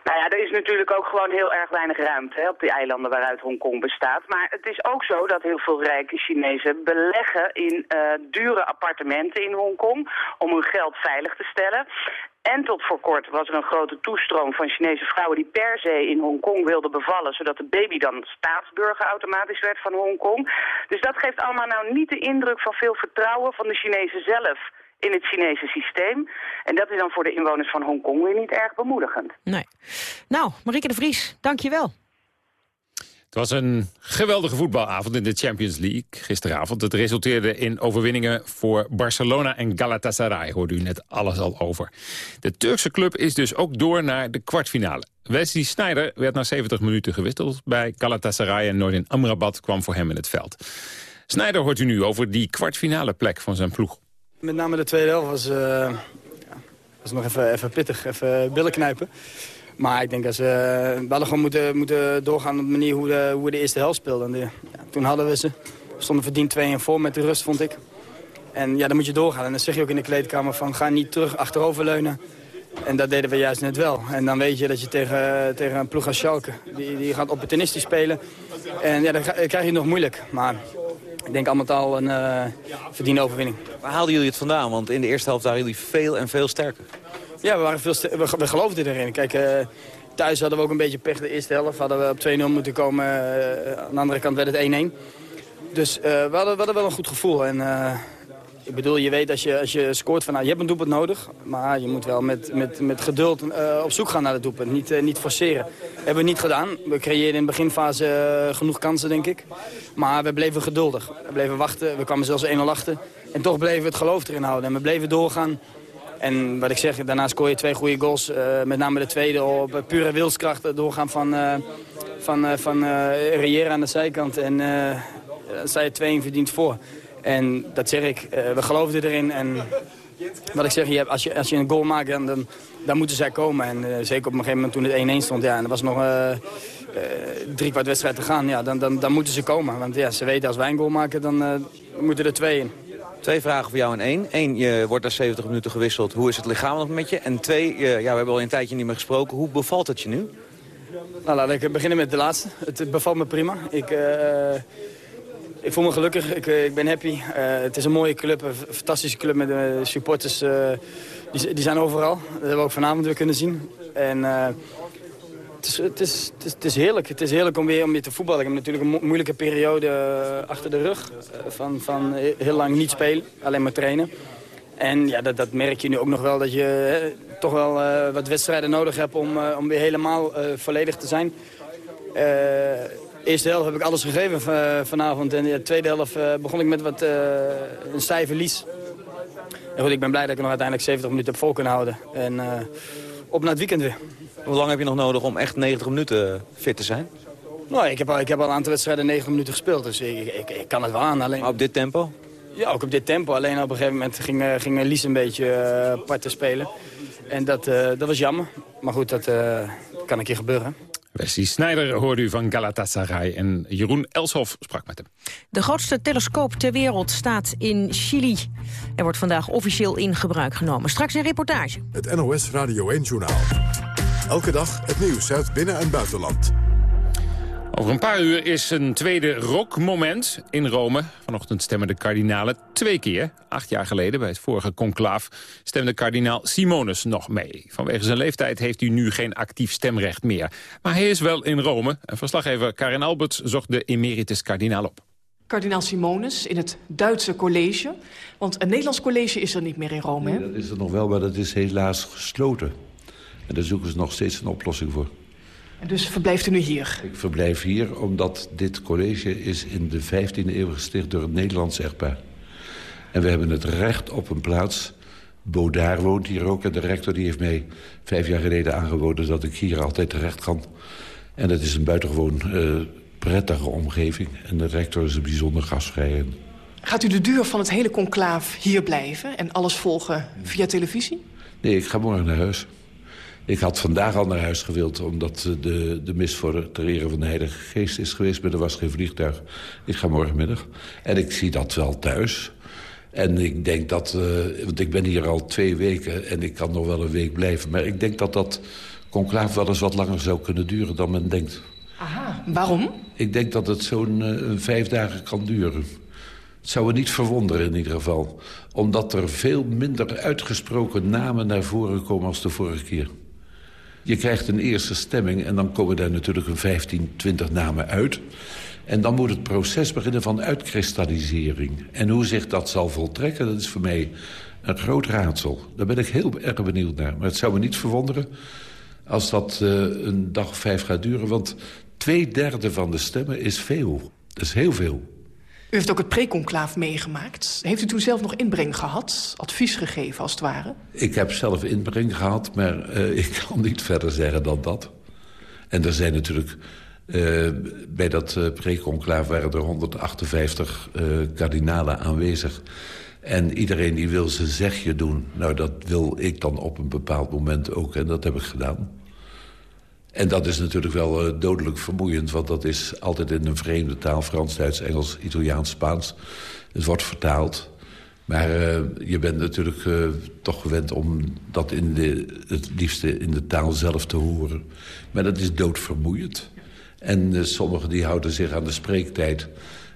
Nou ja, er is natuurlijk ook gewoon heel erg weinig ruimte hè, op die eilanden waaruit Hongkong bestaat. Maar het is ook zo dat heel veel rijke Chinezen beleggen in uh, dure appartementen in Hongkong om hun geld veilig te stellen. En tot voor kort was er een grote toestroom van Chinese vrouwen die per se in Hongkong wilden bevallen, zodat de baby dan staatsburger automatisch werd van Hongkong. Dus dat geeft allemaal nou niet de indruk van veel vertrouwen van de Chinezen zelf in het Chinese systeem. En dat is dan voor de inwoners van Hongkong weer niet erg bemoedigend. Nee. Nou, Marieke de Vries, dank je wel. Het was een geweldige voetbalavond in de Champions League gisteravond. Het resulteerde in overwinningen voor Barcelona en Galatasaray. Hoorde u net alles al over. De Turkse club is dus ook door naar de kwartfinale. Wesley Sneijder werd na 70 minuten gewisseld bij Galatasaray... en Nordin Amrabat kwam voor hem in het veld. Sneijder hoort u nu over die kwartfinale plek van zijn ploeg. Met name de tweede helft was, uh, was nog even, even pittig, even billen knijpen. Maar ik denk dat ze, we hadden gewoon moeten, moeten doorgaan op de manier hoe, hoe we de eerste helft speelden. ja, toen hadden we ze. Stonden verdiend 2 en voor met de rust, vond ik. En ja, dan moet je doorgaan. En dan zeg je ook in de kleedkamer van ga niet terug achteroverleunen. En dat deden we juist net wel. En dan weet je dat je tegen, tegen een ploeg als Schalke, die, die gaat opportunistisch spelen. En ja, dan krijg je het nog moeilijk. Maar ik denk allemaal al een uh, verdiende overwinning. Waar haalden jullie het vandaan? Want in de eerste helft waren jullie veel en veel sterker. Ja, we, waren veel we, we geloofden erin. Kijk, uh, thuis hadden we ook een beetje pech de eerste helft. Hadden we op 2-0 moeten komen. Uh, aan de andere kant werd het 1-1. Dus we hadden, we, hadden, wel een goed gevoel. En, ik bedoel, je weet als je, als je scoort van, nou, je hebt een doelpunt nodig. Maar je moet wel met, met, met geduld uh, op zoek gaan naar het doelpunt. Niet, uh, niet forceren. hebben we niet gedaan. We creëerden in de beginfase uh, genoeg kansen, denk ik. Maar we bleven geduldig. We bleven wachten. We kwamen zelfs 1-0 achter. En toch bleven we het geloof erin houden. En we bleven doorgaan. En wat ik zeg, daarna scoor je twee goede goals. met name de tweede op pure wilskracht. Doorgaan van, van, van Riera aan de zijkant. En dan sta je twee verdiend voor. En dat zeg ik, uh, we geloofden erin. En wat ik zeg, je hebt, als, je, als je een goal maakt, dan, dan, dan moeten zij komen. En uh, zeker op een gegeven moment toen het 1-1 stond, ja, en er was nog uh, drie kwart wedstrijd te gaan. Ja, dan, dan, dan moeten ze komen. Want ja, ze weten als wij een goal maken, dan moeten er twee in. Twee vragen voor jou in één. Eén, je wordt na 70 minuten gewisseld. Hoe is het lichamelijk met je? En twee, ja, we hebben al een tijdje niet meer gesproken. Hoe bevalt het je nu? Nou, laat ik beginnen met de laatste. Het bevalt me prima. Ik... Ik voel me gelukkig, ik, eh, ik ben happy. Uh, het is een mooie club, een fantastische club met de eh, supporters. Die, die, zijn overal. Dat hebben we ook vanavond weer kunnen zien. En het is, het, is, het, is, heerlijk. Het is heerlijk om weer, om weer te voetballen. Ik heb natuurlijk een mo moeilijke periode achter de rug. van, van heel lang niet spelen, alleen maar trainen. En ja, dat, dat merk je nu ook nog wel, dat je toch wel wat wedstrijden nodig hebt om, om weer helemaal volledig te zijn eerste helft heb ik alles gegeven eh, vanavond. En de tweede helft eh, begon ik met wat, uh, een stijve verlies. En goed, ik ben blij dat ik nog uiteindelijk 70 minuten heb vol kunnen houden. En op naar het weekend weer. Hoe lang heb je nog nodig om echt 90 minuten fit te zijn? Nou, ik heb, al, ik heb al een aantal wedstrijden 90 minuten gespeeld. Dus ik, ik, ik kan het wel aan. Alleen... Maar op dit tempo? Ja, ook op dit tempo. Alleen op een gegeven moment ging, ging Lies een beetje uh, parten spelen. En dat, dat was jammer. Maar goed, dat kan een keer gebeuren. Wesley Snijder hoorde u van Galatasaray en Jeroen Elshoff sprak met hem. De grootste telescoop ter wereld staat in Chili. Er wordt vandaag officieel in gebruik genomen. Straks een reportage. Het NOS Radio 1-journaal. Elke dag het nieuws uit binnen- en buitenland. Over een paar uur is een tweede rockmoment in Rome. Vanochtend stemmen de kardinalen twee keer. Acht jaar geleden, bij het vorige conclaaf, stemde kardinaal Simonus nog mee. Vanwege zijn leeftijd heeft hij nu geen actief stemrecht meer. Maar hij is wel in Rome. En verslaggever Karin Alberts zocht de emeritus kardinaal op. kardinaal Simonis in het Duitse college. Want een Nederlands college is er niet meer in Rome, nee, dat is er nog wel, maar dat is helaas gesloten. En daar zoeken ze nog steeds een oplossing voor. En dus verblijft u nu hier? Ik verblijf hier omdat dit college is in de 15e eeuw gesticht door het Nederlands echtpaar. En we hebben het recht op een plaats. Baudard woont hier ook en de rector die heeft mij vijf jaar geleden aangeboden... dat ik hier altijd terecht kan. En het is een buitengewoon uh, prettige omgeving. En de rector is een bijzonder gastvrij. Gaat u de duur van het hele conclaaf hier blijven en alles volgen via televisie? Nee, ik ga morgen naar huis. Ik had vandaag al naar huis gewild... omdat de, de mis voor ter ere van de Heilige Geest is geweest... maar er was geen vliegtuig. Ik ga morgenmiddag. En ik zie dat wel thuis. En ik denk dat... Uh, want ik ben hier al twee weken en ik kan nog wel een week blijven. Maar ik denk dat dat conclaaf wel eens wat langer zou kunnen duren dan men denkt. Aha, waarom? Ik denk dat het zo'n uh, vijf dagen kan duren. Het zou me niet verwonderen in ieder geval. Omdat er veel minder uitgesproken namen naar voren komen als de vorige keer. Je krijgt een eerste stemming en dan komen daar natuurlijk een 15, 20 namen uit. En dan moet het proces beginnen van uitkristallisering. En hoe zich dat zal voltrekken, dat is voor mij een groot raadsel. Daar ben ik heel erg benieuwd naar. Maar het zou me niet verwonderen als dat uh, een dag of vijf gaat duren. Want twee derde van de stemmen is veel. Dat is heel veel. U heeft ook het preconclaaf meegemaakt. Heeft u toen zelf nog inbreng gehad? Advies gegeven, als het ware? Ik heb zelf inbreng gehad, maar uh, ik kan niet verder zeggen dan dat. En er zijn natuurlijk... Uh, bij dat uh, preconclaaf waren er 158 kardinalen aanwezig. En iedereen die wil zijn zegje doen. Nou, dat wil ik dan op een bepaald moment ook. En dat heb ik gedaan. En dat is natuurlijk wel uh, dodelijk vermoeiend... want dat is altijd in een vreemde taal. Frans, Duits, Engels, Italiaans, Spaans. Het wordt vertaald. Maar uh, je bent natuurlijk uh, toch gewend om dat in de, het liefste in de taal zelf te horen. Maar dat is doodvermoeiend. En sommigen die houden zich aan de spreektijd.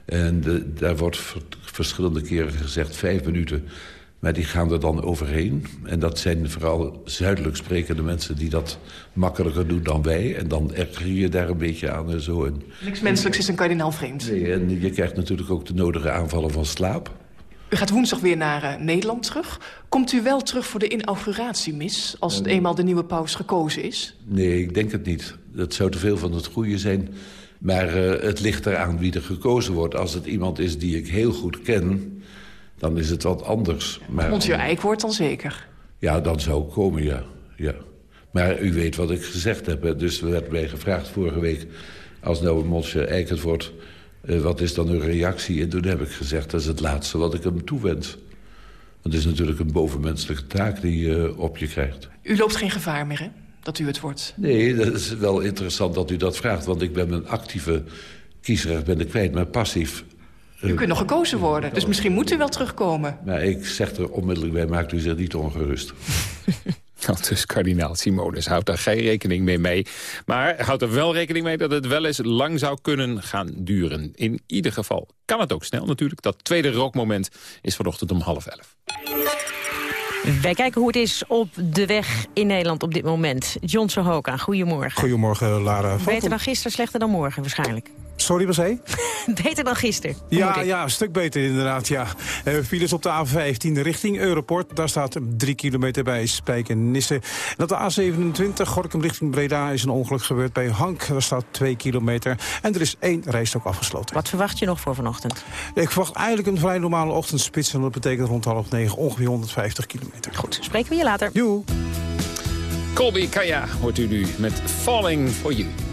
En daar wordt verschillende keren gezegd vijf minuten... Maar die gaan er dan overheen. En dat zijn vooral zuidelijk sprekende mensen die dat makkelijker doen dan wij. En dan erger je daar een beetje aan en zo. En, Niks menselijks is een kardinaal vreemd. Nee, en je krijgt natuurlijk ook de nodige aanvallen van slaap. U gaat woensdag weer naar uh, Nederland terug. Komt u wel terug voor de inauguratiemis... als het eenmaal de nieuwe paus gekozen is? Nee, ik denk het niet. Dat zou te veel van het goede zijn. Maar uh, het ligt eraan wie er gekozen wordt. Als het iemand is die ik heel goed ken dan is het wat anders. Maar, Monsieur Eijk wordt dan zeker? Ja, dan zou ik komen, ja. ja. Maar u weet wat ik gezegd heb. Dus er werd mij gevraagd vorige week... als nou Monsieur het wordt... Uh, wat is dan uw reactie? En toen heb ik gezegd, dat is het laatste wat ik hem toewens. Het is natuurlijk een bovenmenselijke taak die je uh, op je krijgt. U loopt geen gevaar meer, hè? Dat u het wordt? Nee, dat is wel interessant dat u dat vraagt. Want ik ben mijn actieve kiesrecht ben ik kwijt. Maar passief u kunt nog gekozen worden, dus misschien moet u wel terugkomen. Maar ik zeg er onmiddellijk bij, maakt u zich niet ongerust. Dus kardinaal Simonis houdt daar geen rekening mee mee. Maar houdt er wel rekening mee dat het wel eens lang zou kunnen gaan duren. In ieder geval kan het ook snel natuurlijk. Dat tweede rookmoment is vanochtend om half elf. Wij kijken hoe het is op de weg in Nederland op dit moment. John Sohoka, goedemorgen. Goedemorgen, Lara. Beter dan gisteren, slechter dan morgen waarschijnlijk. Sorry, wat zei Beter dan gisteren. Ja, ja, een stuk beter inderdaad, ja. Uh, files op de A15 richting Europort. Daar staat drie kilometer bij Spijkenisse. En op de A27 Gorkum richting Breda is een ongeluk gebeurd bij Hank. Daar staat twee kilometer. En er is één rijstok afgesloten. Wat verwacht je nog voor vanochtend? Ik verwacht eigenlijk een vrij normale ochtendspits. En dat betekent rond half negen ongeveer 150 kilometer. Goed, spreken we je later. Joe. Colby Kaya hoort u nu met Falling For You.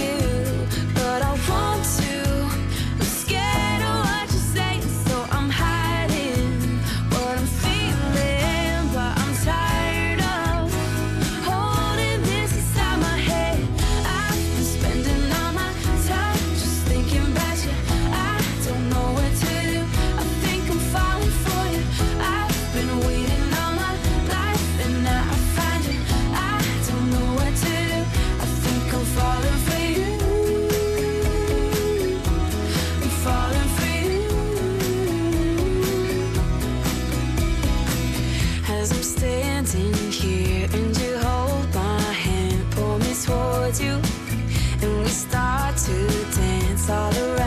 start to dance all around.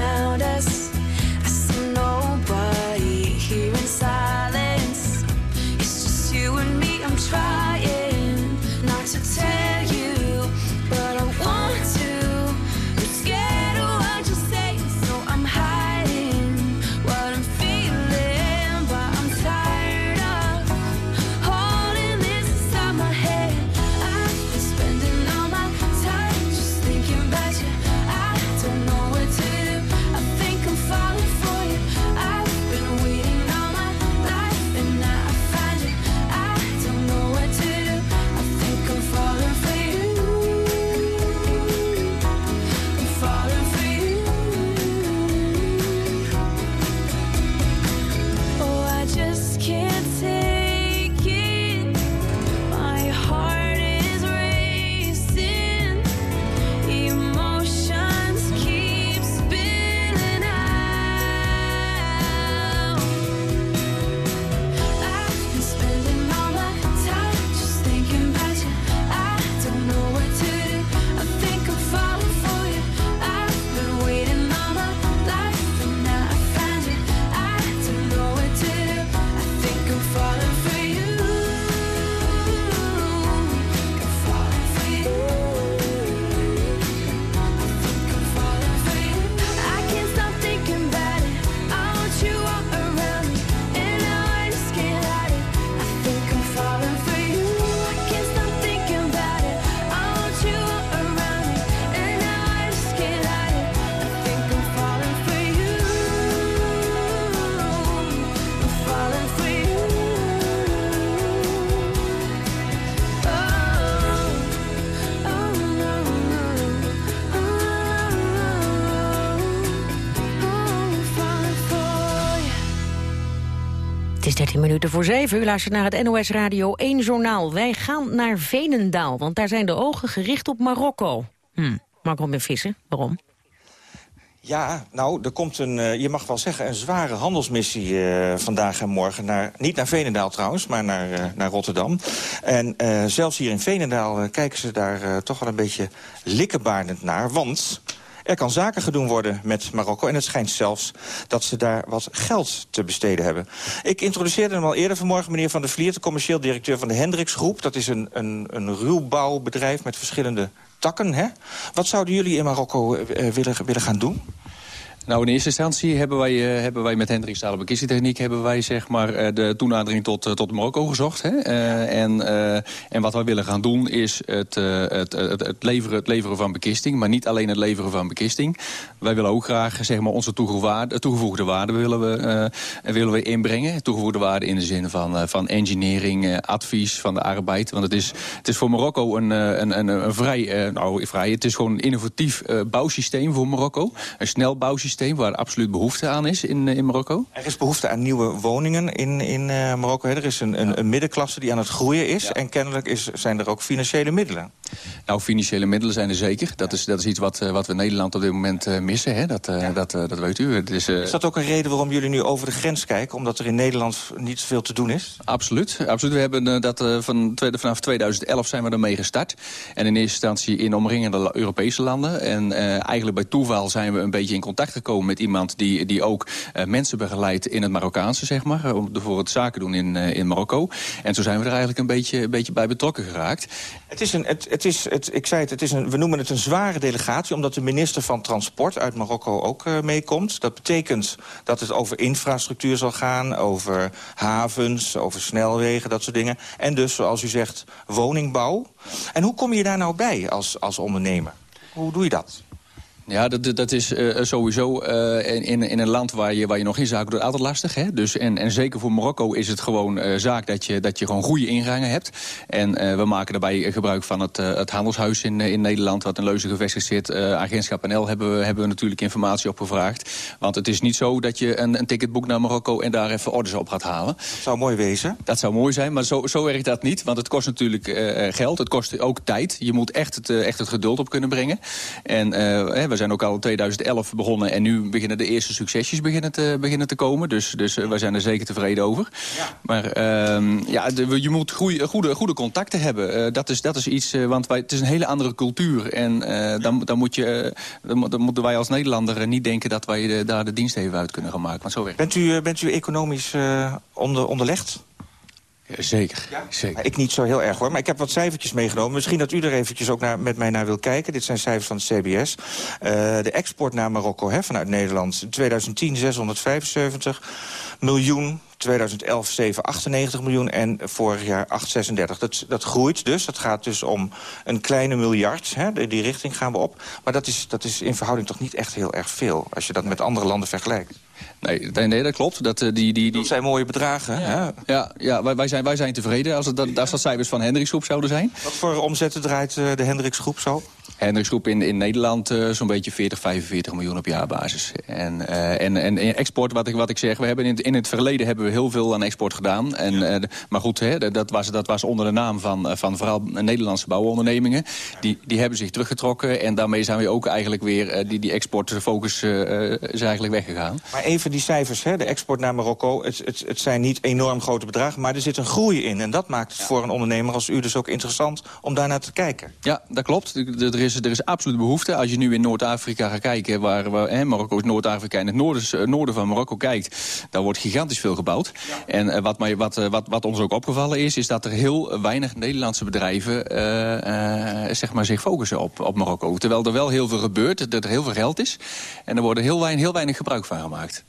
Is 13 minuten voor 7. U luistert naar het NOS Radio 1 Journaal. Wij gaan naar Venendaal, want daar zijn de ogen gericht op Marokko. Hm, Marco met vissen, waarom? Ja, nou, er komt een, eh, je mag wel zeggen, een zware handelsmissie eh, vandaag en morgen. Naar, niet naar Veenendaal trouwens, maar naar, eh, naar Rotterdam. En zelfs hier in Veenendaal eh, kijken ze daar toch wel een beetje likkebaardend naar. Want er kan zaken gedaan worden met Marokko. En het schijnt zelfs dat ze daar wat geld te besteden hebben. Ik introduceerde hem al eerder vanmorgen, meneer Van der Vliert... de commercieel directeur van de Hendricks Groep. Dat is een, een, een ruwbouwbedrijf met verschillende takken. Hè? Wat zouden jullie in Marokko eh, willen, willen gaan doen? Nou, in eerste instantie hebben wij, eh, hebben wij met Hendrik Stalen Bekissentechniek... hebben wij zeg maar, eh, de toenadering tot, eh, tot Marokko gezocht. Hè? En, en wat wij willen gaan doen is het, het, het, leveren, het leveren van bekisting. Maar niet alleen het leveren van bekisting. Wij willen ook graag zeg maar, onze toegevoegde waarde, willen we, willen we inbrengen. Toegevoegde waarde in de zin van, van engineering, advies van de arbeid. Want het is, het is voor Marokko een, een, een, vrij, nou vrij, het is gewoon een innovatief bouwsysteem voor Marokko. Een snel bouwsysteem waar absoluut behoefte aan is in, eh, in Marokko. Er is behoefte aan nieuwe woningen in, in eh, Marokko. Er is een, een, een middenklasse die aan het groeien is. En kennelijk is, zijn er ook financiële middelen. Nou, financiële middelen zijn er zeker. Dat is, dat is iets wat, eh, wat we in Nederland op dit moment missen. Hè? Dat, dat, dat weet u. Is, Is dat ook een reden waarom jullie nu over de grens kijken? Omdat er in Nederland niet zoveel te doen is? Absoluut. Absoluut. We hebben dat van, tweede- vanaf 2011 zijn we ermee gestart. En in eerste instantie in omringende Europese landen. En eigenlijk bij toeval zijn we een beetje in contact gekomen met iemand die, die ook eh, mensen begeleidt in het Marokkaanse, zeg maar. eh, Om voor het zaken doen in, eh, in Marokko. En zo zijn we er eigenlijk een beetje, een beetje bij betrokken geraakt. Het is een, het, het is, het, ik zei het, het is een, we noemen het een zware delegatie... omdat de minister van Transport uit Marokko ook meekomt. Dat betekent dat het over infrastructuur zal gaan... over havens, over snelwegen, dat soort dingen. En dus, zoals u zegt, woningbouw. En hoe kom je daar nou bij als, als ondernemer? Hoe doe je dat? Ja, dat, dat- is eh, sowieso eh, in, in een land waar je, waar je nog geen zaken doet altijd lastig. Hè? Dus, en, en zeker voor Marokko is het gewoon eh, zaak dat je, dat je gewoon goede ingangen hebt. En we maken daarbij gebruik van het, het handelshuis in, in Nederland... wat in Leuzen gevestigd zit. Agentschap NL hebben we, hebben we natuurlijk informatie op gevraagd. Want het is niet zo dat je een, een ticket boekt naar Marokko... en daar even orders op gaat halen. Dat zou mooi wezen. Dat zou mooi zijn, maar zo, zo werkt dat niet. Want het kost natuurlijk geld, het kost ook tijd. Je moet echt het, echt het geduld op kunnen brengen. En we we zijn ook al in 2011 begonnen en nu beginnen de eerste succesjes beginnen te, beginnen te komen. Dus, dus uh, wij zijn er zeker tevreden over. Ja. Maar ehm, ja, de, je moet goeie, goede, goede contacten hebben. dat, is, dat is iets, want wij, het is een hele andere cultuur. En dan, dan, moet je, dan, dan, moeten wij als Nederlander niet denken dat wij de, daar de dienst even uit kunnen gaan maken. Want zo werkt bent, u, bent u economisch onder, onderlegd? Zeker, zeker. Ik niet zo heel erg hoor, maar ik heb wat cijfertjes meegenomen. Misschien dat u er eventjes ook naar, met mij naar wil kijken. Dit zijn cijfers van het CBS. Uh, de export naar Marokko hè, vanuit Nederland. In 2010 675 miljoen. 2011 798 miljoen en vorig jaar 836. Dat, dat groeit dus. Dat gaat dus om een kleine miljard. Hè, die richting gaan we op. Maar dat is, dat is in verhouding toch niet echt heel erg veel... als je dat met andere landen vergelijkt. Nee, nee, dat klopt. Dat, uh, die, die, die... dat zijn mooie bedragen. Ja, ja, ja wij, wij, zijn, wij zijn tevreden als, het, dat, als dat cijfers van Hendriksgroep zouden zijn. Wat voor omzetten draait uh, de Hendriksgroep zo? Hendriksgroep in, in Nederland uh, zo'n beetje 40, 45 miljoen op jaarbasis. En, uh, en, en export, wat ik, wat ik zeg, we hebben in, in het verleden hebben we heel veel aan export gedaan. En, ja. uh, maar goed, hè, dat, was, dat was onder de naam van, van vooral Nederlandse bouwondernemingen. Die, die hebben zich teruggetrokken en daarmee zijn we ook eigenlijk weer, die, die exportfocus is eigenlijk weggegaan. Maar even die cijfers, hè, de export naar Marokko, het, het, het zijn niet enorm grote bedragen, maar er zit een groei in. En dat maakt het ja. voor een ondernemer als u dus ook interessant om daarnaar te kijken. Ja, dat klopt. Er is, er is absoluut behoefte. Als je nu in Noord-Afrika gaat kijken, waar, waar hè, Marokko is Noord-Afrika... in het noorden, noorden van Marokko kijkt, daar wordt gigantisch veel gebouwd. Ja. En uh, wat, wat, wat, wat ons ook opgevallen is, is dat er heel weinig Nederlandse bedrijven... Zeg maar zich focussen op, op Marokko. Terwijl er wel heel veel gebeurt, dat er heel veel geld is. En er wordt heel weinig, heel weinig gebruik van gemaakt.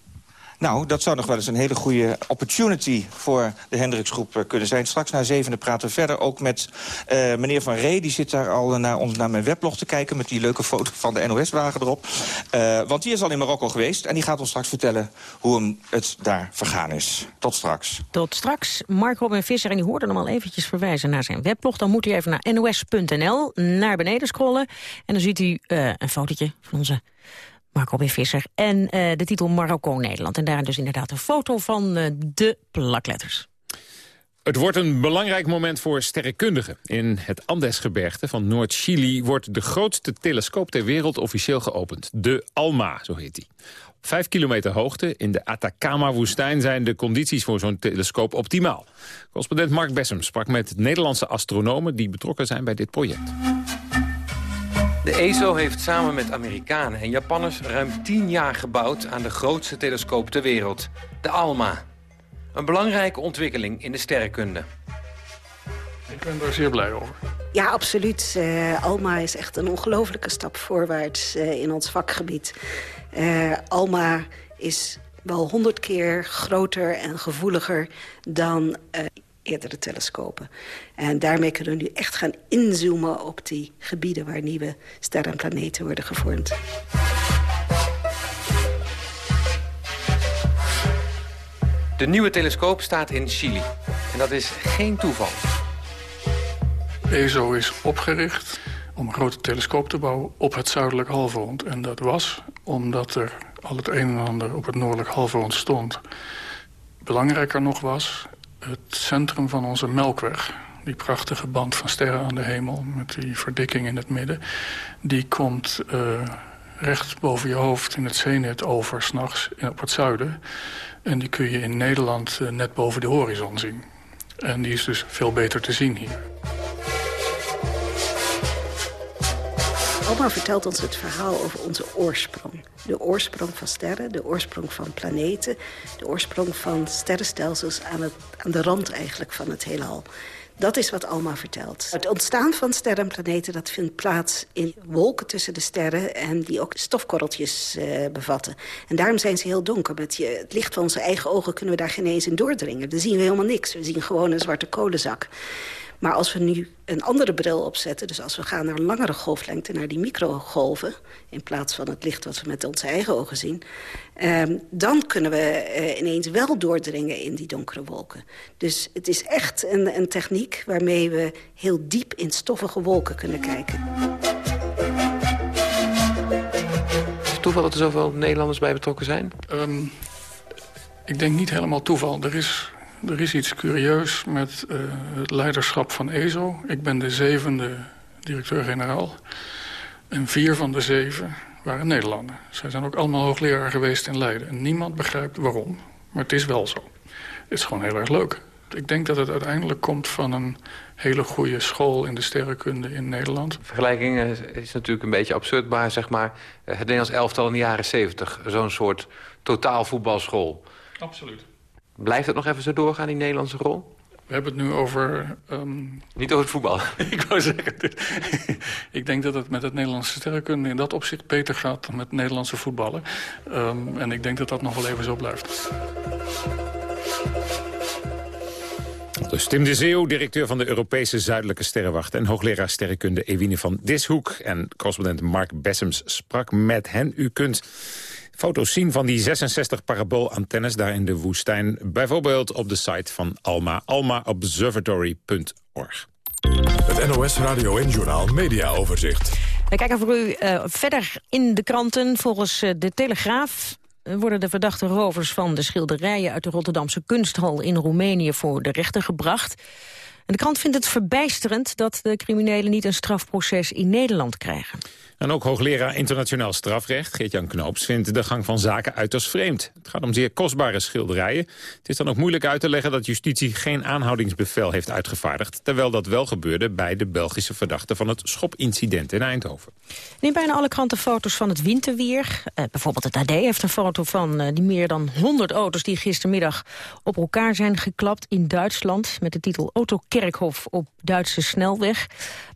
Nou, dat zou nog wel eens een hele goede opportunity voor de Hendriksgroep uh, kunnen zijn. Straks na zevende praten we verder ook met uh, meneer Van Ree. Die zit daar al naar, ons, naar mijn weblog te kijken met die leuke foto van de NOS-wagen erop. Uh, want die is al in Marokko geweest en die gaat ons straks vertellen hoe hem het daar vergaan is. Tot straks. Tot straks. Mark Robin Visser, en die hoorde hem al eventjes verwijzen naar zijn weblog. Dan moet u even naar nos.nl, naar beneden scrollen. En dan ziet u een fotootje van onze Marco B. Visser. En uh, de titel Marokko-Nederland. En daar dus inderdaad een foto van uh, de plakletters. Het wordt een belangrijk moment voor sterrenkundigen. In het Andesgebergte van Noord-Chili wordt de grootste telescoop ter wereld officieel geopend. De ALMA, zo heet die. Op vijf kilometer hoogte in de Atacama-woestijn zijn de condities voor zo'n telescoop optimaal. Correspondent Mark Bessem sprak met Nederlandse astronomen die betrokken zijn bij dit project. De ESO heeft samen met Amerikanen en Japanners ruim 10 jaar gebouwd aan de grootste telescoop ter wereld, de ALMA. Een belangrijke ontwikkeling in de sterrenkunde. Ik ben daar zeer blij over. Ja, absoluut. Uh, ALMA is echt een ongelofelijke stap voorwaarts uh, in ons vakgebied. Uh, ALMA is wel honderd keer groter en gevoeliger dan eerdere telescopen. En daarmee kunnen we nu echt gaan inzoomen op die gebieden... waar nieuwe sterren en planeten worden gevormd. De nieuwe telescoop staat in Chili. En dat is geen toeval. ESO is opgericht om een grote telescoop te bouwen op het zuidelijk halfrond. En dat was omdat er al het een en ander op het noordelijk halfrond stond. Belangrijker nog was, het centrum van onze Melkweg... die prachtige band van sterren aan de hemel met die verdikking in het midden... die komt uh, recht boven je hoofd in het zeenet over s'nachts op het zuiden. En die kun je in Nederland uh, net boven de horizon zien. En die is dus veel beter te zien hier. Oma vertelt ons het verhaal over onze oorsprong. De oorsprong van sterren, de oorsprong van planeten... de oorsprong van sterrenstelsels aan, het, aan de rand eigenlijk van het heelal. Dat is wat Alma vertelt. Het ontstaan van sterren en planeten dat vindt plaats in wolken tussen de sterren... en die ook stofkorreltjes uh, bevatten. En daarom zijn ze heel donker. Met je, het licht van onze eigen ogen kunnen we daar geen eens in doordringen. Dan zien we helemaal niks. We zien gewoon een zwarte kolenzak. Maar als we nu een andere bril opzetten... dus als we gaan naar een langere golflengte, naar die microgolven... in plaats van het licht wat we met onze eigen ogen zien... Um, dan kunnen we uh, ineens wel doordringen in die donkere wolken. Dus het is echt een, een techniek waarmee we heel diep in stoffige wolken kunnen kijken. Is het toeval dat er zoveel Nederlanders bij betrokken zijn? Um, ik denk niet helemaal toeval. Er is er is iets curieus met uh, het leiderschap van ESO. Ik ben de zevende directeur-generaal. En vier van de zeven waren Nederlanders. Zij zijn ook allemaal hoogleraar geweest in Leiden. En niemand begrijpt waarom, maar het is wel zo. Het is gewoon heel erg leuk. Ik denk dat het uiteindelijk komt van een hele goede school in de sterrenkunde in Nederland. De vergelijking is, natuurlijk een beetje absurd, maar zeg maar... eh, het Nederlands elftal in de jaren 70, zo'n soort totaalvoetbalschool. Absoluut. Blijft het nog even zo doorgaan, die Nederlandse rol? We hebben het nu over... ehm, Niet over het voetbal. ik wou zeggen, ik denk dat het met het Nederlandse sterrenkunde in dat opzicht beter gaat dan met Nederlandse voetballen. Ehm, en ik denk dat dat nog wel even zo blijft. Dus Tim de Zeeuw, directeur van de Europese Zuidelijke Sterrenwacht... en hoogleraar sterrenkunde Ewine van Dishoek. En correspondent Mark Bessems sprak met hen. U kunt foto's zien van die 66 paraboolantennes daar in de woestijn. Bijvoorbeeld op de site van ALMA, almaobservatory.org. Het NOS Radio en Journaal Media Overzicht. We kijken voor u eh, verder in de kranten. Volgens eh, de Telegraaf eh, worden de verdachte rovers van de schilderijen... uit de Rotterdamse kunsthal in Roemenië voor de rechter gebracht. En de krant vindt het verbijsterend dat de criminelen niet een strafproces in Nederland krijgen. En ook hoogleraar internationaal strafrecht, Geert-Jan Knoops... vindt de gang van zaken uiterst vreemd. Het gaat om zeer kostbare schilderijen. Het is dan ook moeilijk uit te leggen dat justitie geen aanhoudingsbevel heeft uitgevaardigd... terwijl dat wel gebeurde bij de Belgische verdachte van het schopincident in Eindhoven. En in bijna alle kranten foto's van het winterweer. Eh, bijvoorbeeld het AD heeft een foto van eh, die meer dan 100 auto's... die gistermiddag op elkaar zijn geklapt in Duitsland... met de titel Autokerkhof op Duitse snelweg.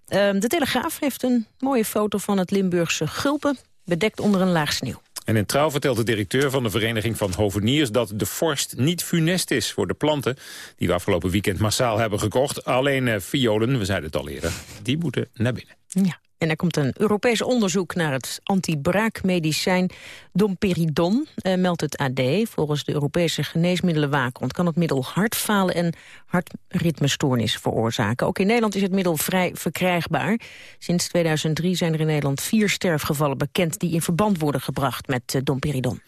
Ehm, de Telegraaf heeft een mooie foto van het Limburgse Gulpen... bedekt onder een laag sneeuw. En in Trouw vertelt de directeur van de Vereniging van Hoveniers... dat de vorst niet funest is voor de planten... die we afgelopen weekend massaal hebben gekocht. Alleen eh, violen, we zeiden het al eerder, die moeten naar binnen. Ja. En er komt een Europees onderzoek naar het antibraakmedicijn domperidon, eh, meldt het AD. Volgens de Europese geneesmiddelenwaakhond kan het middel hartfalen en hartritmestoornis veroorzaken. Ook in Nederland is het middel vrij verkrijgbaar. Sinds 2003 zijn er in Nederland vier sterfgevallen bekend die in verband worden gebracht met eh, domperidon.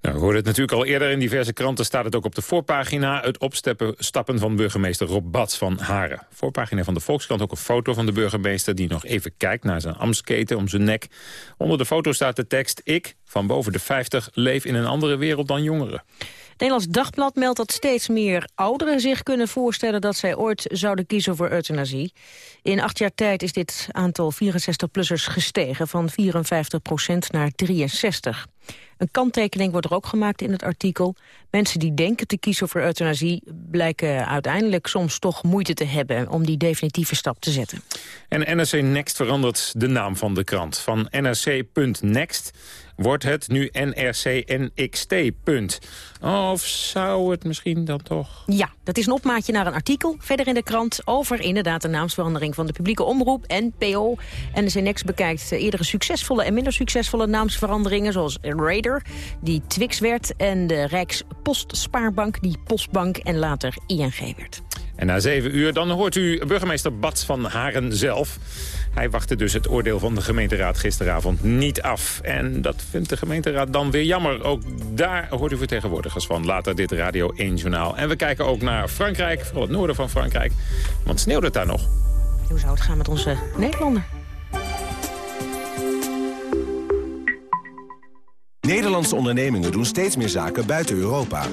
Nou, we hoorden het natuurlijk al eerder in diverse kranten... staat het ook op de voorpagina. Het opstappen stappen van burgemeester Rob Bats van Haren. Voorpagina van de Volkskrant ook een foto van de burgemeester... die nog even kijkt naar zijn amsketen om zijn nek. Onder de foto staat de tekst... Ik, van boven de 50, leef in een andere wereld dan jongeren. Nederlands Dagblad meldt dat steeds meer ouderen zich kunnen voorstellen dat zij ooit zouden kiezen voor euthanasie. In acht jaar tijd is dit aantal 64-plussers gestegen van 54% naar 63. Een kanttekening wordt er ook gemaakt in het artikel. Mensen die denken te kiezen voor euthanasie blijken uiteindelijk soms toch moeite te hebben om die definitieve stap te zetten. En NRC Next verandert de naam van de krant. Van nrc.next wordt het nu NRC-NXT. Of zou het misschien dan toch... Ja, dat is een opmaatje naar een artikel verder in de krant... over inderdaad de naamsverandering van de publieke omroep, NPO. NRC Next bekijkt eerdere succesvolle en minder succesvolle naamsveranderingen... zoals Raider, die Twix werd... en de Rijkspostspaarbank, die Postbank en later ING werd. En na zeven uur dan hoort u burgemeester Bats van Haren zelf. Hij wachtte dus het oordeel van de gemeenteraad gisteravond niet af. En dat vindt de gemeenteraad dan weer jammer. Ook daar hoort u vertegenwoordigers van. Later dit Radio 1 Journaal. En we kijken ook naar Frankrijk, vooral het noorden van Frankrijk. Want sneeuwt het daar nog? Hoe zou het gaan met onze Nederlander? Nederlandse ondernemingen doen steeds meer zaken buiten Europa.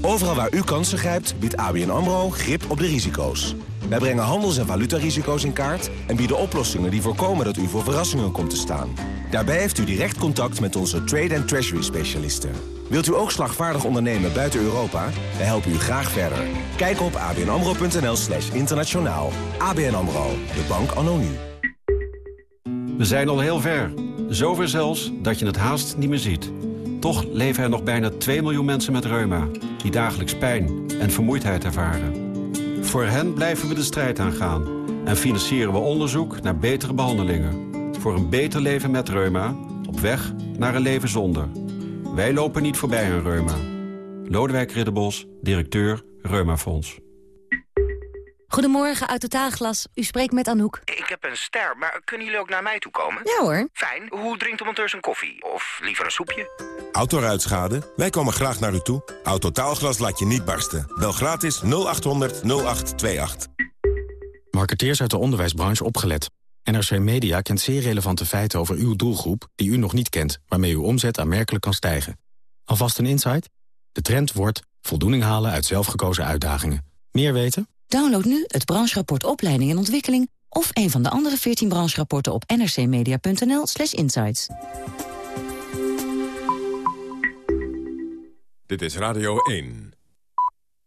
Overal waar u kansen grijpt, biedt ABN AMRO grip op de risico's. Wij brengen handels- en valutarisico's in kaart... en bieden oplossingen die voorkomen dat u voor verrassingen komt te staan. Daarbij heeft u direct contact met onze trade- en treasury-specialisten. Wilt u ook slagvaardig ondernemen buiten Europa? Wij helpen u graag verder. Kijk op abnamro.nl slash internationaal. ABN AMRO, de bank anno. We zijn al heel ver. Zover zelfs dat je het haast niet meer ziet. Toch leven er nog bijna 2 miljoen mensen met reuma... die dagelijks pijn en vermoeidheid ervaren. Voor hen blijven we de strijd aangaan... en financieren we onderzoek naar betere behandelingen. Voor een beter leven met reuma, op weg naar een leven zonder. Wij lopen niet voorbij aan reuma. Lodewijk Ridderbos, directeur Reumafonds. Goedemorgen, uit Totaalglas. U spreekt met Anouk. Ik heb een ster, maar kunnen jullie ook naar mij toe komen? Ja hoor. Fijn. Hoe drinkt de monteur zijn koffie? Of liever een soepje? Autoruitschade? Wij komen graag naar u toe. Autotaalglas laat je niet barsten. Bel gratis 0800 0828. Marketeers uit de onderwijsbranche opgelet. NRC Media kent zeer relevante feiten over uw doelgroep... die u nog niet kent, waarmee uw omzet aanmerkelijk kan stijgen. Alvast een insight? De trend wordt voldoening halen uit zelfgekozen uitdagingen. Meer weten? Download nu het brancherapport Opleiding en Ontwikkeling... of een van de andere 14 brancherapporten op nrcmedia.nl slash insights. Dit is Radio 1.